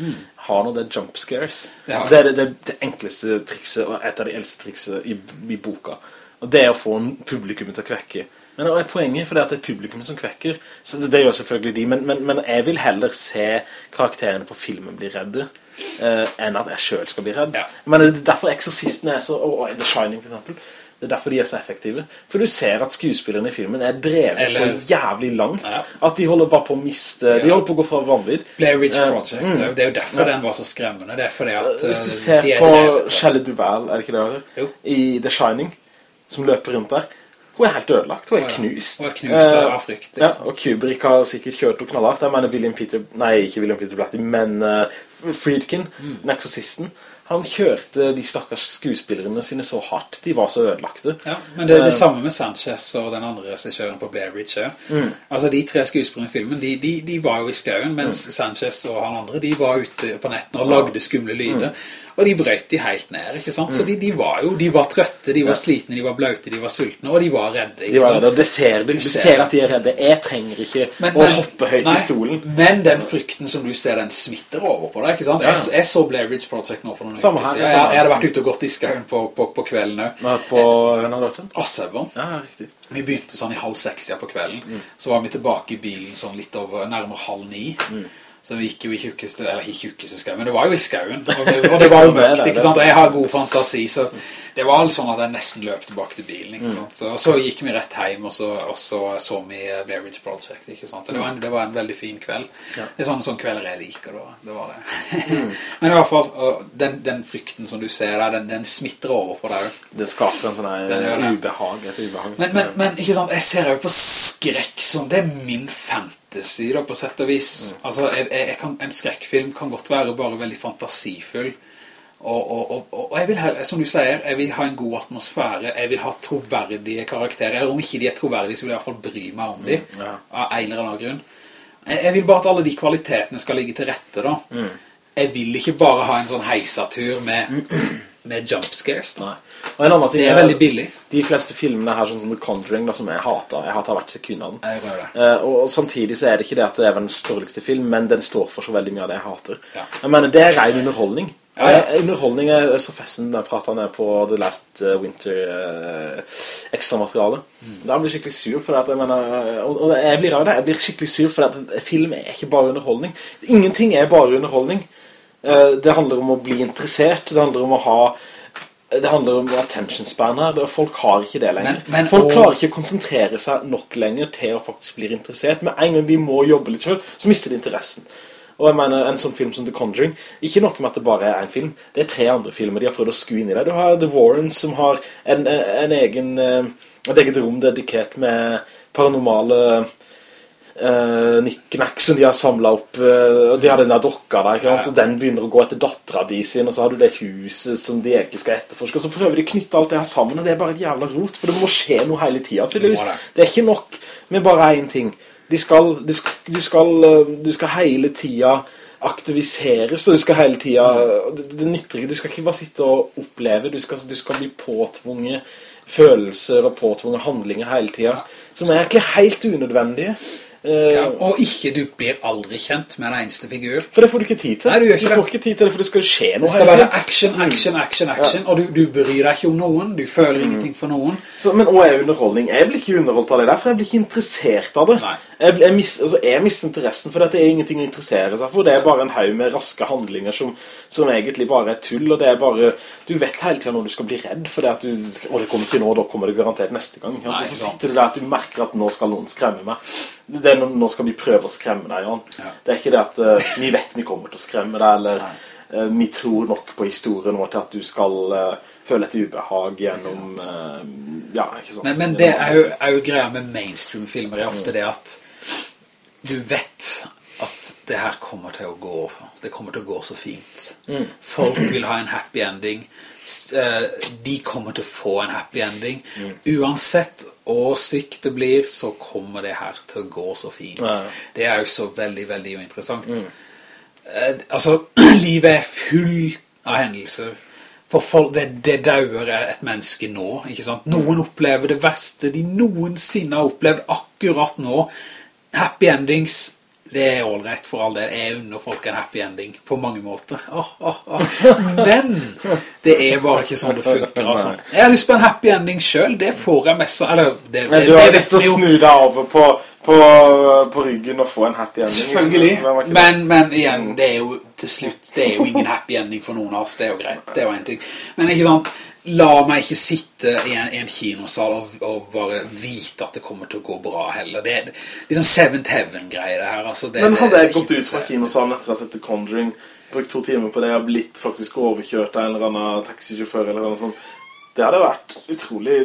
har nå det jump scares. Det har Det er det, det, det enkleste trikset, og et av de eldste trikset i, i boka. Og det er å få en publikum til å kvekke. Men det er poenget? For det at det er publikum som kvekker. Så det, det gjør selvfølgelig de, men, men, men jeg vil heller se karakterene på filmen bli redde, eh, enn at jeg selv skal bli redd. Ja. Men det er derfor Exorcisten er så, og, og The Shining for eksempel, det er derfor de er så effektive. For du ser at skuespillerne i filmen er drevet så jævlig langt Ja. at de holder bare på å miste De holder på å gå fra vanvidd. Blair Ridge Eh, mm. det er jo derfor den var så skremmende. Det er fordi at Hvis du eh, ser er på drevet Shelley Duvall, er det ikke det? Jo. I The Shining, som løper rundt der. Hun er helt ødelagt, hun er Ja, ja. knust. Hun er knust Eh, av frykt, ikke Ja, og Kubrick har sikkert kjørt og knallhardt. Jeg mener William Peter, nei, ikke William Peter Blatty, men uh, Friedkin, Mm. den eksorsisten, han kjørte de stakkars skuespillerne sine så hardt. De var så ødelagte. Ja, men det er det Eh, samme med Sanchez og den andre regissøren på Blair Ridge. Mm. Altså de tre skuespillerne i filmen, de, de, de var jo i skauen, mens Mm. Sanchez og han andre, de var ute på netten og lagde skumle lyder. Mm. Og de brøt de helt ned, ikke sant? Så de, de var jo, de var trøtte, de var slitne, de var blaute, de var sultne, og de var redde. De var redde, og det ser du. Du ser at de er redde. Jeg trenger ikke Men- å hoppe høyt nei, i stolen. Men den frykten som du ser, den smitter over på deg, ikke sant? Jeg, jeg så Blair Ridge Project nå for noen uker siden. Jeg, jeg hadde vært ute og gått i skauen på, på, på kvelden nå. Nå, På hørt den? Asseborn. Ja, riktig. Vi begynte sånn i halv seks på kvelden. Mm. Så var vi tilbake i bilen sånn litt over nærmere halv ni. Mm. Så gikk jo i tjukkeste, eller i tjukkeste skauen, men det var jo i skauen, og det, og det [LAUGHS] var jo mørkt, ikke sant? Og jeg har god fantasi, så det var altså sånn at jeg nesten løp tilbake til bilen, ikke mm. sant? Så, og så gikk vi rett hjem, og så, og så så vi eh, Blair Ridge Project, ikke sant? Så det var en, mm. det var en veldig fin kveld. Det er sånne, sånne kvelder jeg liker, da. det var det. Mm. [LAUGHS] men i hvert fall, den, den, frykten som du ser der, den, den smitter over på deg. Det skaper en sånn her ubehag, et ubehag. Men, men, men, ikke sant, jeg ser jo på skrekk som, det er min 50 nettsida på sett og vis. Mm. Altså, jeg, jeg kan, en skrekkfilm kan godt være bare veldig fantasifull. Og, og, og, og jeg vil, som du sier, jeg vil ha en god atmosfære, jeg vil ha troverdige karakterer, eller om ikke de er troverdige, så vil jeg i hvert fall bry meg om dem, mm, ja. av en eller annen grunn. Jeg, jeg, vil bare at alle de kvalitetene skal ligge til rette, da. Mm. Jeg vil ikke bare ha en sånn heisatur med med jumpscares scares. Nei. Og en annen ting Det er veldig billig. De fleste filmene her, sånn som The Conjuring, da, som jeg hater, jeg hater hvert sekund av den. Jeg det. Eh, og samtidig så er det ikke det at det er verdens dårligste film, men den står for så veldig mye av det jeg hater. Ja. Jeg mener, det er ren underholdning. Ja, ja. Eh, Underholdning er så festen jeg pratet ned på The Last eh, Winter uh, ekstra materiale. Mm. Da blir jeg skikkelig sur for at jeg mener, og, og jeg blir av det, jeg blir skikkelig sur for at film er ikke bare underholdning. Ingenting er bare underholdning. Eh, det handler om å bli interessert, det handler om å ha det handler om attention span her. Folk har ikke det lenger. Men- men- Folk og- klarer ikke å konsentrere seg nok lenger til å faktisk bli interessert. Men en gang de må jobbe litt selv, så mister de interessen. Og jeg mener, en sånn film som The Conjuring, ikke nok med at det bare er en film, det er tre andre filmer de har prøvd å skue inn i det. Du har The Warrens som har en, en, en egen, eh, et eget rom dedikert med paranormale uh, nikknakk som de har samlet opp. eh, de har den der dokka der? Ja. og den begynner å gå etter datteren de sin, og så har du det huset som de egentlig skal etterforske, og så prøver de å knytte alt det her sammen, og det er bare et jævla rot, for det må skje noe hele tiden, tydeligvis. Det er ikke nok med bare en ting. De skal, du, skal, du, skal, eh, du skal hele tiden aktiviseres, og du skal hele tiden, det, det nytter ikke, du skal ikke bare sitte og oppleve, du skal, du skal bli påtvunget følelser og påtvunget handlinger hele tiden, som er egentlig helt unødvendige. Eh, Ja, og ikke, du blir aldri kjent med en eneste figur. For det får du ikke tid til. Nei, du ikke du får ikke tid til det, for det skal skje noe Det skal være action, action, action, action, ja. og du, du bryr deg ikke om noen, du føler ingenting for noen. Så, men også er underholdning? Jeg blir ikke underholdt av det der, for jeg blir ikke interessert av det. Nei. Jeg, jeg, mis, altså, jeg mister interessen, for det er ingenting å interessere seg for. Det er bare en haug med raske handlinger som, som egentlig bare er tull, og det er bare... Du vet hele tiden når du skal bli redd, for det at du... Og det kommer ikke nå, da kommer det garantert neste gang. Nei, så sitter du der at du merker at nå skal noen skremme meg. Det er nå, nå skal vi prøve å skremme deg, Jan. Ja. Det er ikke det at uh, vi vet vi kommer til å skremme deg, eller eh, vi tror nok på historien vår til at du skal uh, føle et ubehag gjennom... ja, ikke sant? Men, men det er jo, er jo greia med mainstream-filmer er ofte det at du vet at det her kommer til å gå, det kommer til å gå så fint. Folk vil ha en happy ending. Eh, De kommer til å få en happy ending. Uansett hvor sykt det blir, så kommer det her til å gå så fint. Ja, ja. Det er jo så veldig, veldig interessant. Mm. altså, [CLEARS THROAT] livet er full av hendelser. For folk, det, det dauer et menneske nå, ikke sant? Noen opplever det verste de noensinne har opplevd akkurat nå. Happy endings, det er allreit for all del. Jeg unner folk en happy ending på mange måter. Oh, oh, oh. Men det er bare ikke sånn det funker, altså. Jeg har lyst på en happy ending selv, det får jeg mest eller det, det, Men du har lyst til å snu deg over på, på, på ryggen og få en happy ending. Selvfølgelig, Men men, igjen, det er jo til slutt, det er jo ingen happy ending for noen av oss, det er jo greit, det er jo en ting. Men ikke sant, la meg ikke sitte i en, en kinosal og, og bare vite at det kommer til å gå bra heller. Det er liksom Seventh Heaven-greier det her, altså. Det, Men hadde jeg gått ut fra kinosalen etter å ha sett The Conjuring, brukt to timer på det, jeg har blitt faktisk overkjørt av en eller annen taxisjåfør eller noe sånt, det hadde vært utrolig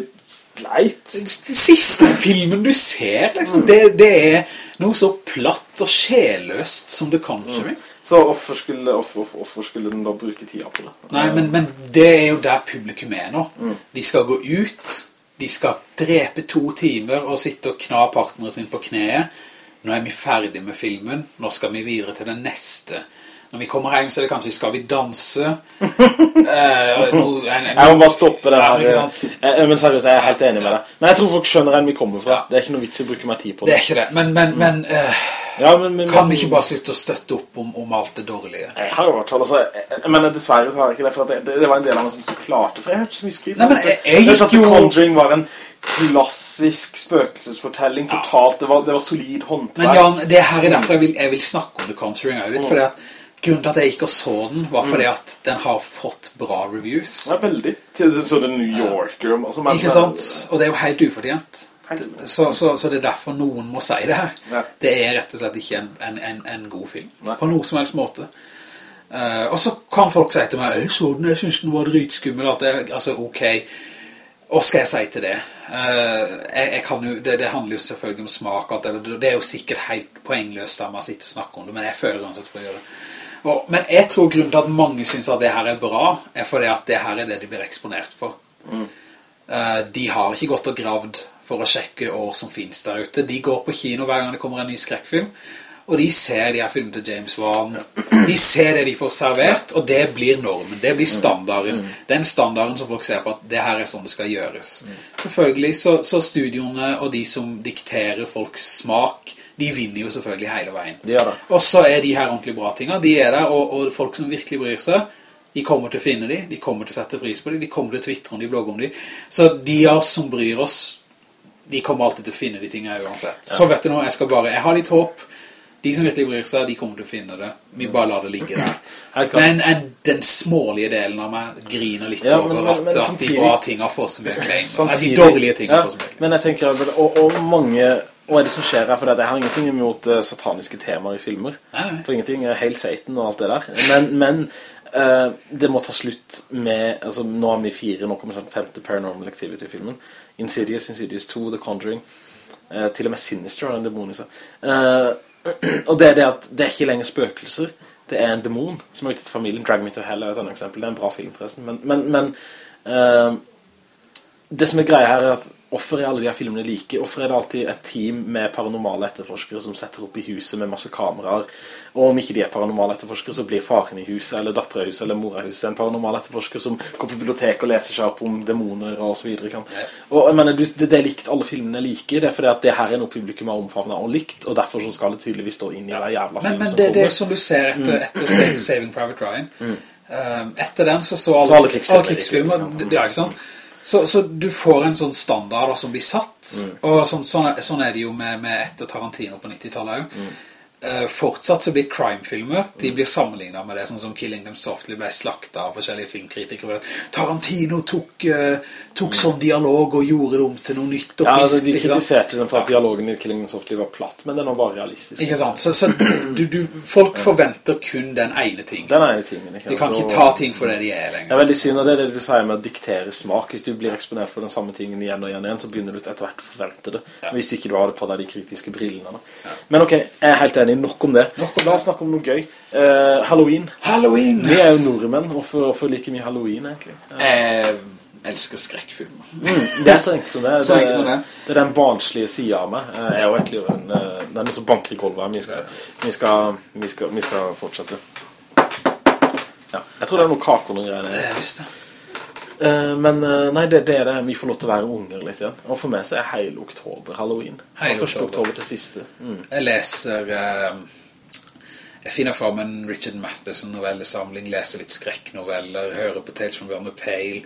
leit. Den siste filmen du ser, liksom, det, det er noe så platt og sjeløst som det kan skje. Mm. Så hvorfor skulle, hvorfor, hvorfor skulle den da bruke tida på det? Nei, men, men det er jo der publikum er nå. De skal gå ut, de skal drepe to timer og sitte og kna partneren sin på kneet. Nå er vi ferdig med filmen, nå skal vi videre til den neste. Når vi kommer hjem så er det kanskje Skal vi danse? [LAUGHS] eh, no, en, en, Jeg må bare stoppe det her. Ja, sant? Eh, Men seriøst, jeg er helt enig med deg. Men jeg tror folk skjønner enn vi kommer fra. Ja. Det er ikke noe vits i å bruke mer tid på Det det. er ikke det, men, men, men uh, Ja, men, kan vi ikke bare slutte å støtte opp om, om alt det dårlige? Jeg har jo vært altså, jeg, Men dessverre så har jeg ikke det, for det, det var en del av meg som ikke klarte, for jeg hørte så mye skritt Nei, men jeg- jeg The jo- Conjuring var en klassisk spøkelsesfortelling, totalt, det var, det var solid håndverk. Men Jan, det her er derfor jeg vil, jeg vil snakke om The Conjuring litt, fordi at grunnen til at jeg gikk og så den var fordi at den har fått bra reviews. Ja, veldig. Til så det New Yorker. Altså, men- Ikke sant? Og det er jo helt ufortjent. Så, så, så det er derfor noen må si det her. Ja. Det er rett og slett ikke en, en, en, en god film. Nei. På noe som helst måte. Uh, og så kan folk si til meg, jeg så den, jeg synes den var dritskummel. at det, altså, ok. Hva skal jeg si til det? Uh, jeg, jeg kan jo, det? Det handler jo selvfølgelig om smak. Alt det, det er jo sikkert helt poengløst der man sitter og snakker om det, men jeg føler uansett for å gjøre det. Og, men jeg tror grunnen til at mange synes at det her er bra, er fordi at det her er det de blir eksponert for. Eh, de har ikke gått og gravd for å sjekke år som finnes der ute. De går på kino hver gang det kommer en ny skrekkfilm, og de ser de her filmene til James Wan. De ser det de får servert, og det blir normen. Det blir standarden. Den standarden som folk ser på at det her er sånn det skal gjøres. Selvfølgelig så, så studioene og de som dikterer folks smak, de vinner jo selvfølgelig hele veien. De. Og så er de her ordentlig bra tingene. De er der, og, og folk som virkelig bryr seg, de kommer til å finne dem, de kommer til å sette pris på dem, de kommer til å twittre om de, blogge om dem. Så de av oss som bryr oss, de kommer alltid til å finne de tingene uansett. Så vet du nå, jeg skal bare, jeg har litt håp. De som virkelig bryr seg, de kommer til å finne det. Vi bare lar det ligge der. [CLEARS THROAT] Men en, den smålige delen av meg griner litt Ja, men- over at, men at de bra tingene får så mye claim. Samtidig- De dårlige tingene ja, får så mye claim. Men jeg tenker, og, og mange Hva er det som skjer her? For jeg har ingenting imot eh, sataniske temaer i filmer. For ingenting Hail Satan og alt det der. Men, men uh, det må ta slutt med altså, Nå har vi fire, nå kommer den femte Paranormal Activity-filmen. Insidious, Insidious 2, The Conjuring. Uh, til og med Sinister har en demon i seg. Uh, [CLEARS THROAT] og det er det at det er ikke lenger spøkelser. Det er en demon som er ute til familien. Drag Me To Hell er et annet eksempel. Det er en bra film, forresten. Men, men, men det som er greia her er at Hvorfor er alle de her filmene like? Hvorfor er det alltid et team med paranormale etterforskere som setter opp i huset med masse kameraer? Og om ikke de er paranormale etterforskere, så blir faren i huset, eller datteren i huset, eller mora i huset en paranormal etterforsker som går på bibliotek og leser seg opp om dæmoner og så videre. Kan. Og jeg mener, det, det er likt, alle filmene like. Det er fordi at det her er noe publikum har omfavnet og likt, og derfor så skal det tydeligvis stå inn i hver jævla film Men, men som det, det er som du ser etter, etter Sa- Saving Private Ryan. Um, etter den så så alle, Så alle krigsfilmer Det er sånn Ja, ikke sant? Så, så du får en sånn standard da, som blir satt. Og sånn, sånn, er, sånn er det jo med, med etter Tarantino på 90-tallet også. Eh, fortsatt så blir crime-filmer De blir sammenlignet med det Sånn som Killing Them Softly ble slaktet av forskjellige filmkritikere Tarantino tok, uh, tok sånn dialog Og gjorde det om til noe nytt og Ja, altså, de kritiserte den for at dialogen i Killing Them Softly var platt, men den var realistisk. Ikke sant? Så, så du, du, folk forventer kun den ene ting Den ene tingen. Ikke De kan ikke ta ting for det de er lenger. Det er veldig synd, og det er det du sier med å diktere smak. Hvis du blir eksponert for den samme tingen igjen og igjen, og igjen så begynner du etter hvert å forvente det. Hvis du ikke du har det på deg de kritiske brillene. Da. Men ok, jeg er helt enig, nok om det. La oss snakke om noe gøy. Uh, Halloween. Halloween! Vi er jo nordmenn, hvorfor, hvorfor liker vi Halloween egentlig? Ja. Jeg elsker skrekkfilmer Det er så enkelt som det. [LAUGHS] Så det, enkelt som det. det er den barnslige siden av meg. Jeg er jo egentlig en, eh, den er som banker i gulvet. Vi skal, vi, skal, vi, skal, vi skal fortsette. Ja, jeg tror det er noe kaker og noe greier. Det er visst det Eh, men eh, nei, det, det er det. Vi får lov til å være unger litt igjen. Og for meg så er hele oktober Halloween. Hele Fra første oktober. oktober til siste. Mm. Jeg leser eh, Jeg finner fram en Richard Matheson novellesamling Leser litt skrekknoveller Hører på Tales from Beyond the Pale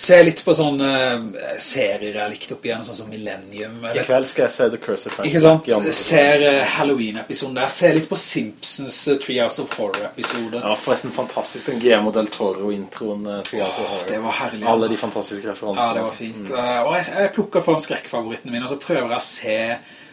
Ser litt på sånne eh, serier jeg likte opp igjen Sånn som Millennium I kveld skal jeg se The Curse of Frank. Ikke sant? Ser eh, Halloween-episoden der Ser litt på Simpsons Three Treehouse of Horror-episode Ja, forresten fantastisk den Guillermo del Toro-introen. Three Treehouse of Horror. det var herlig, Alle altså. de fantastiske referansene. Ja, det var altså. fint. Eh, og jeg, jeg plukker frem skrekkfavorittene mine, og så prøver jeg å se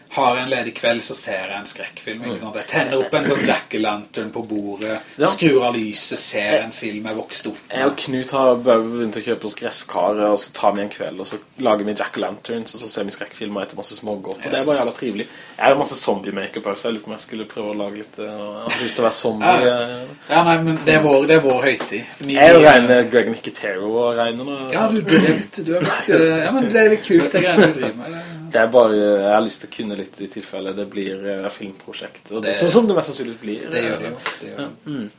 har en ledig kveld, så ser jeg en skrekkfilm? Jeg tenner opp en sånn jack-o'-lantern på bordet, Ja. skrur av lyset, ser en film jeg vokste opp Jeg og Knut har begynt å kjøpe oss gresskaret, og så tar vi en kveld, og så lager vi Jack-o'-lanterns, og så ser vi skrekkfilmer etter masse smågodt, og det er bare jævla trivelig. Jeg har masse zombie-makeup også, jeg lurer på om jeg skulle prøve å lage litt, eh, jeg har lyst til å være zombie. Ja, Ja, nei, men det er vår, det er vår høytid. Min, Jeg er regner Greg Nicotero og regner nå. Ja, du, du, du, du er litt, eh, ja, men det er litt kult, det greiene du driver med. Det er bare, jeg har lyst til å kunne litt i tilfelle det blir eh, filmprosjekt, og det, Det- sånn som det mest sannsynlig blir. Det gjør det jo. Det gjør det.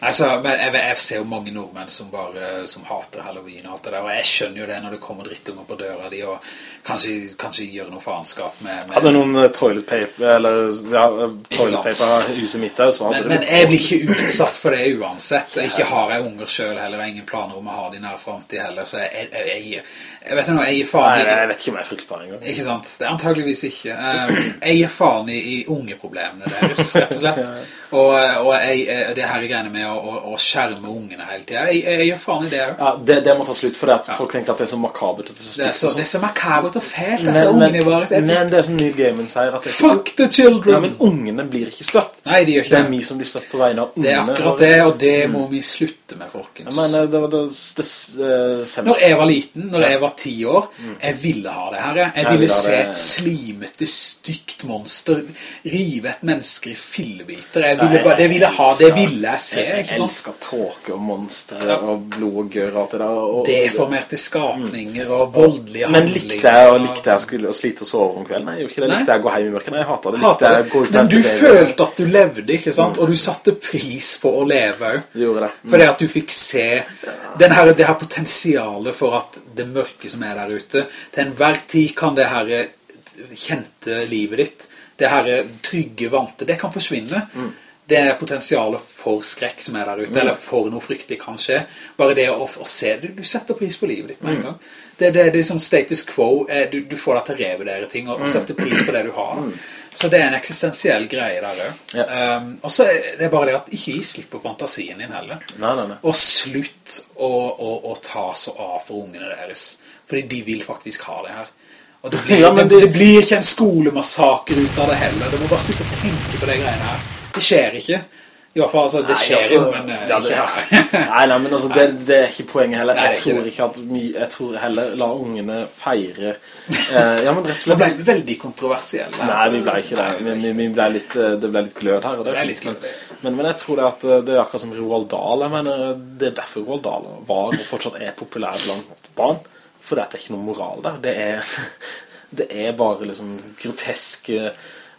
Altså, jeg, jeg ser jo mange nordmenn som bare som hater Halloween og alt det der, og jeg skjønner jo det når det kommer drittunger på døra de, og kanskje, kanskje gjør noe faenskap med, med Hadde noen eh, toilet paper, eller ja, eh, toilet paper huset mitt der, så hadde men, det men jeg blir ikke utsatt for det uansett. Ikke har jeg unger selv heller, og ingen planer om å ha de nær fremtid heller, så jeg, jeg, jeg, gir- jeg vet noe, jeg gir faen i jeg vet ikke om jeg er fruktbar engang. Ikke sant? Det er antageligvis ikke. Eh, Jeg gir faen i, i ungeproblemene deres, rett og slett. [LAUGHS] Og, og jeg, eh, det her greiene med å, å, å skjerme ungene hele tiden. Jeg, jeg, jeg gjør faen i det. Ja, det, det må ta slutt, for det at folk tenker at det er så makabert, at det er så Det er så, det sånn. er så makabert og fælt, altså, ungene våre. men, men det er som Neil Gaiman sier, at det Fuck the children! Ja, men ungene blir ikke støtt. Nei, de gjør Det ikke er vi som blir støtt på vegne av ungene. Det er akkurat det, og det må vi slutte med, folkens. Ja, men eh, det var det, det, det, det Når jeg var liten, når jeg var ti år, jeg ville ha det her. Jeg Jeg ville se det. et slimete, stygt monster rive et menneske i fillebiter. Jeg ville, bare, det ville ha, det ville jeg se, Jeg ikke sant? elsker tåke og monstre og blod og gør og alt det der. Og, Deformerte skapninger og voldelige men handlinger. likte jeg, og likte jeg skulle, å slite og sove om kvelden? Nei, jeg ikke det. Nei. Likte jeg å gå hjem i mørket? Nei, jeg hater det. Likte jeg det. Men du følte at du levde, ikke sant? Og du satte pris på å leve gjorde det. Mm. Fordi at du fikk se den her, det her potensialet for at det mørke som er der ute, til enhver tid kan det her kjente livet ditt, det her trygge vante, det kan forsvinne. Mm. Det er potensialet for skrekk som er der ute, eller for noe fryktelig kan skje. Bare det å, å se det, du setter pris på livet ditt med Mm. en gang. Det, det, det er som status quo, er, du, du får deg til å revurdere ting, og, og Mm. sette pris på det du har. Så det er en eksistensiell greie der også. Ja. Um, og så er det bare det at ikke gi slipp på fantasien din heller. Nei, nei, nei. Og slutt å, å, å ta så av for ungene deres. Fordi de vil faktisk ha det her. Og det blir, Ja, det- det blir ikke en skolemassaker ut av det heller. Du må bare slutte å tenke på det greiene her. Det skjer ikke. I hvert fall, altså, det Nei, skjer altså, jo, men eh, ja, det- ikke her. [LAUGHS] Nei, nei, men altså, det, det er ikke poenget heller. Nei, Jeg tror ikke at vi, jeg tror heller la ungene feire eh, Ja, men rett og slett ble veldig kontroversiell. Nei, vi ble ikke det. Vi vi, vi ble litt, eh, det ble litt glød her. Det, Det litt glød, men, men, men jeg tror det at eh, det er akkurat som Roald Dahl. Jeg mener, det er derfor Roald Dahl var og fortsatt er populær blant barn. For det er ikke noe moral der. Det er, [LAUGHS] det er bare liksom groteske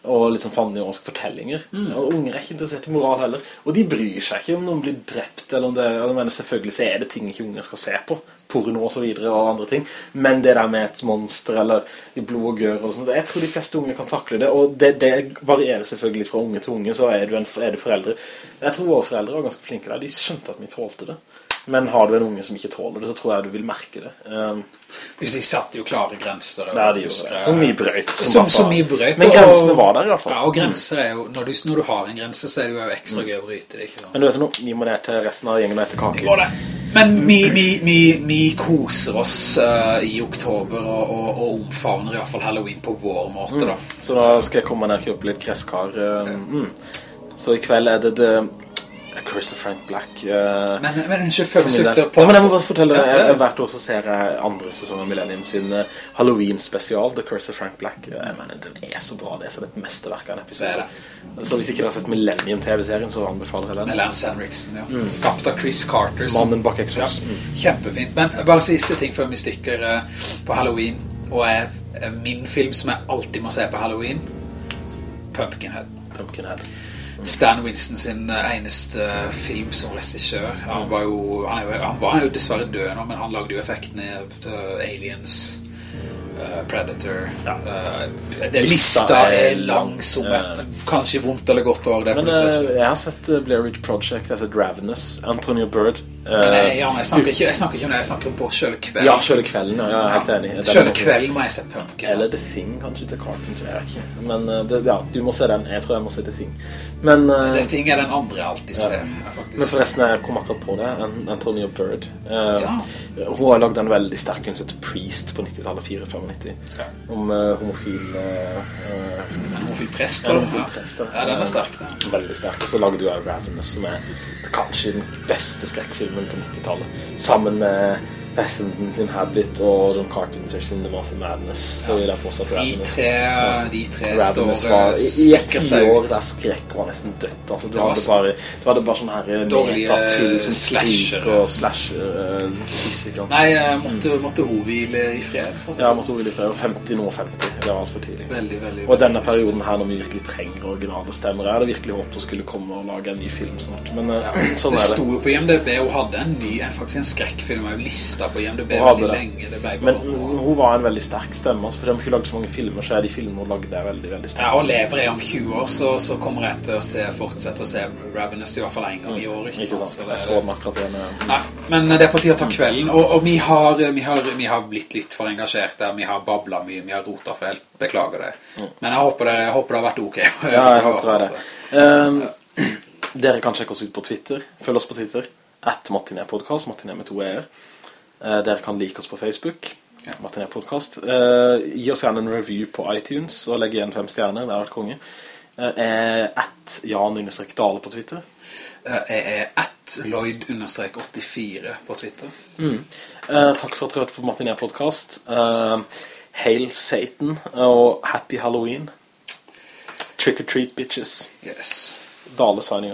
og litt sånn fandeniorske fortellinger. Mm. Og unger er ikke interessert i moral heller. Og de bryr seg ikke om noen blir drept, eller om det mener, Selvfølgelig så er det ting ikke unger skal se på. Porno og så videre, og andre ting. Men det der med et monster, eller i blod og gør og sånt, jeg tror de fleste unger kan takle det. Og det, det varierer selvfølgelig fra unge til unge, så er du, en, er du foreldre. Jeg tror våre foreldre var ganske flinke der. De skjønte at vi tålte det. Men har du en unge som ikke tåler det, så tror jeg du vil merke det. Um, Hvis de satte jo klare grenser. og der de gjorde det. Som vi brøyt. Som, som som vi brøyt. Men og- grensene var der i hvert fall. Ja, og grenser er jo, når du, når du har en grense, så er det jo ekstra gøy å bryte det, ikke sant? Men du vet noe, vi må ned til resten av gjengen etter kake. Må det. Men vi, vi, vi, vi koser oss uh, i oktober og, og, og omfavner i hvert fall Halloween på vår måte da. Så da skal jeg komme ned og kjøpe litt kresskar. Uh, mm. Så i kveld er det The A Curse of Frank Black. uh, Men, men unnskyld, før vi slutter på... Nei, men jeg må bare fortelle Ja, ja, ja. Hvert år så ser jeg andre sesong av Millennium sin uh, Halloween-spesial The Curse of Frank Black uh, Jeg mener, den er så bra Det er som et mesteverk av en episode Det Så hvis ikke dere har sett Millennium-tv-serien Så anbefaler jeg den Lance Henriksen, ja. Skapt av Chris Carter. som- Mm. Mannen bak Ja, X-Files mm. kjempefint. Men bare siste ting før vi stikker eh, på Halloween, og er er min film som jeg alltid må se på Halloween, Pumpkinhead. Pumpkinhead Stan Winston sin eh, eneste film som regissør. Han var jo, han er jo, han var jo dessverre død nå, men han lagde jo effektene av eh, Aliens, eh, Predator. eh, det lista er lang som et kanskje vondt eller godt år. Men eh, selv. jeg har sett Blair Ridge Project Jeg har sett Ravenous Antonio Bird Men jeg, ja, jeg, snakker ikke, jeg snakker ikke om det, jeg snakker om på kjøle kvelden. Ja, Kjøle kvelden ja, Jeg er helt enig Kjøle kvelden må jeg se Pumpkin. Eller The Thing, kanskje til Carpenter, jeg vet ikke Men det, ja, du må se den Jeg tror jeg må se The Thing Men, The Thing er den andre jeg alltid ser, faktisk. men forresten, jeg kom akkurat på det Antonio Bird Ja. Hun har lagd en veldig sterk etter Priest på 90-tallet 4-5,5 94. Ja. Om uh, homofil... Uh, homofil prest, ja, homofil prest, ja. Den er sterk, den. Veldig sterk. Og så lagde du jo Ravenous, som er kanskje den beste skrekkfilmen på 90-tallet. Sammen med Fessenden sin Habit og John Carpenter sin The Moth of Madness. Så vil jeg påstå at De tre, de tre Ravenous står var eh, i, i et tiår der skrekk var nesten dødt. Altså, du, hadde bare, du hadde bare sånn her metatull som slasher. og slasher uh. Nei, måtte, måtte, måtte hun hvile i fred, for å Ja, måtte hun i fred 50, nå 50. Det var altfor tidlig. Veldig, veldig, Og denne perioden her, når vi virkelig trenger originale stemmer, jeg hadde virkelig håpet hun skulle komme og lage en ny film snart. Men ja, sånn Det er sto det. jo på IMDb, hun hadde en ny, faktisk en skrekkfilm, jeg lista på IMDb veldig det. lenge. Det Men mm, hun var en veldig sterk stemme. Altså, fordi hun ikke lagde så mange filmer, så er de filmene hun lagde veldig veldig, veldig Ja, og lever jeg om 20 år, så, så kommer jeg til å se, fortsette å se Ravenous i hvert fall en gang i år, ikke, Ikke sant? Så det, Jeg så den akkurat igjen. Nei, men det er på tide å ta kvelden, og, og vi, har, vi, har, vi har blitt litt for engasjert der, vi har bablet mye, vi har rotet for helt, beklager det. Men jeg håper det, jeg håper det har vært ok. Ja, jeg håper [LAUGHS] det. Um, [CLEARS THROAT] dere kan sjekke oss ut på Twitter. Følg oss på Twitter. At Martinet Podcast. Martinet med to e-er. Eh, dere kan like oss på Facebook. Ja. Martinet Podcast. Eh, gi oss gjerne en review på iTunes og legg igjen fem stjerner. Det har vært konge. Eh, eh, at Jan-Dale på Twitter. Eh, Jeg er at Lloyd-84 på Twitter. Eh, takk for at dere hørte på Martinet Podcast. Eh, Hail Satan og Happy Halloween. Trick or treat, bitches. Yes. Dale signing.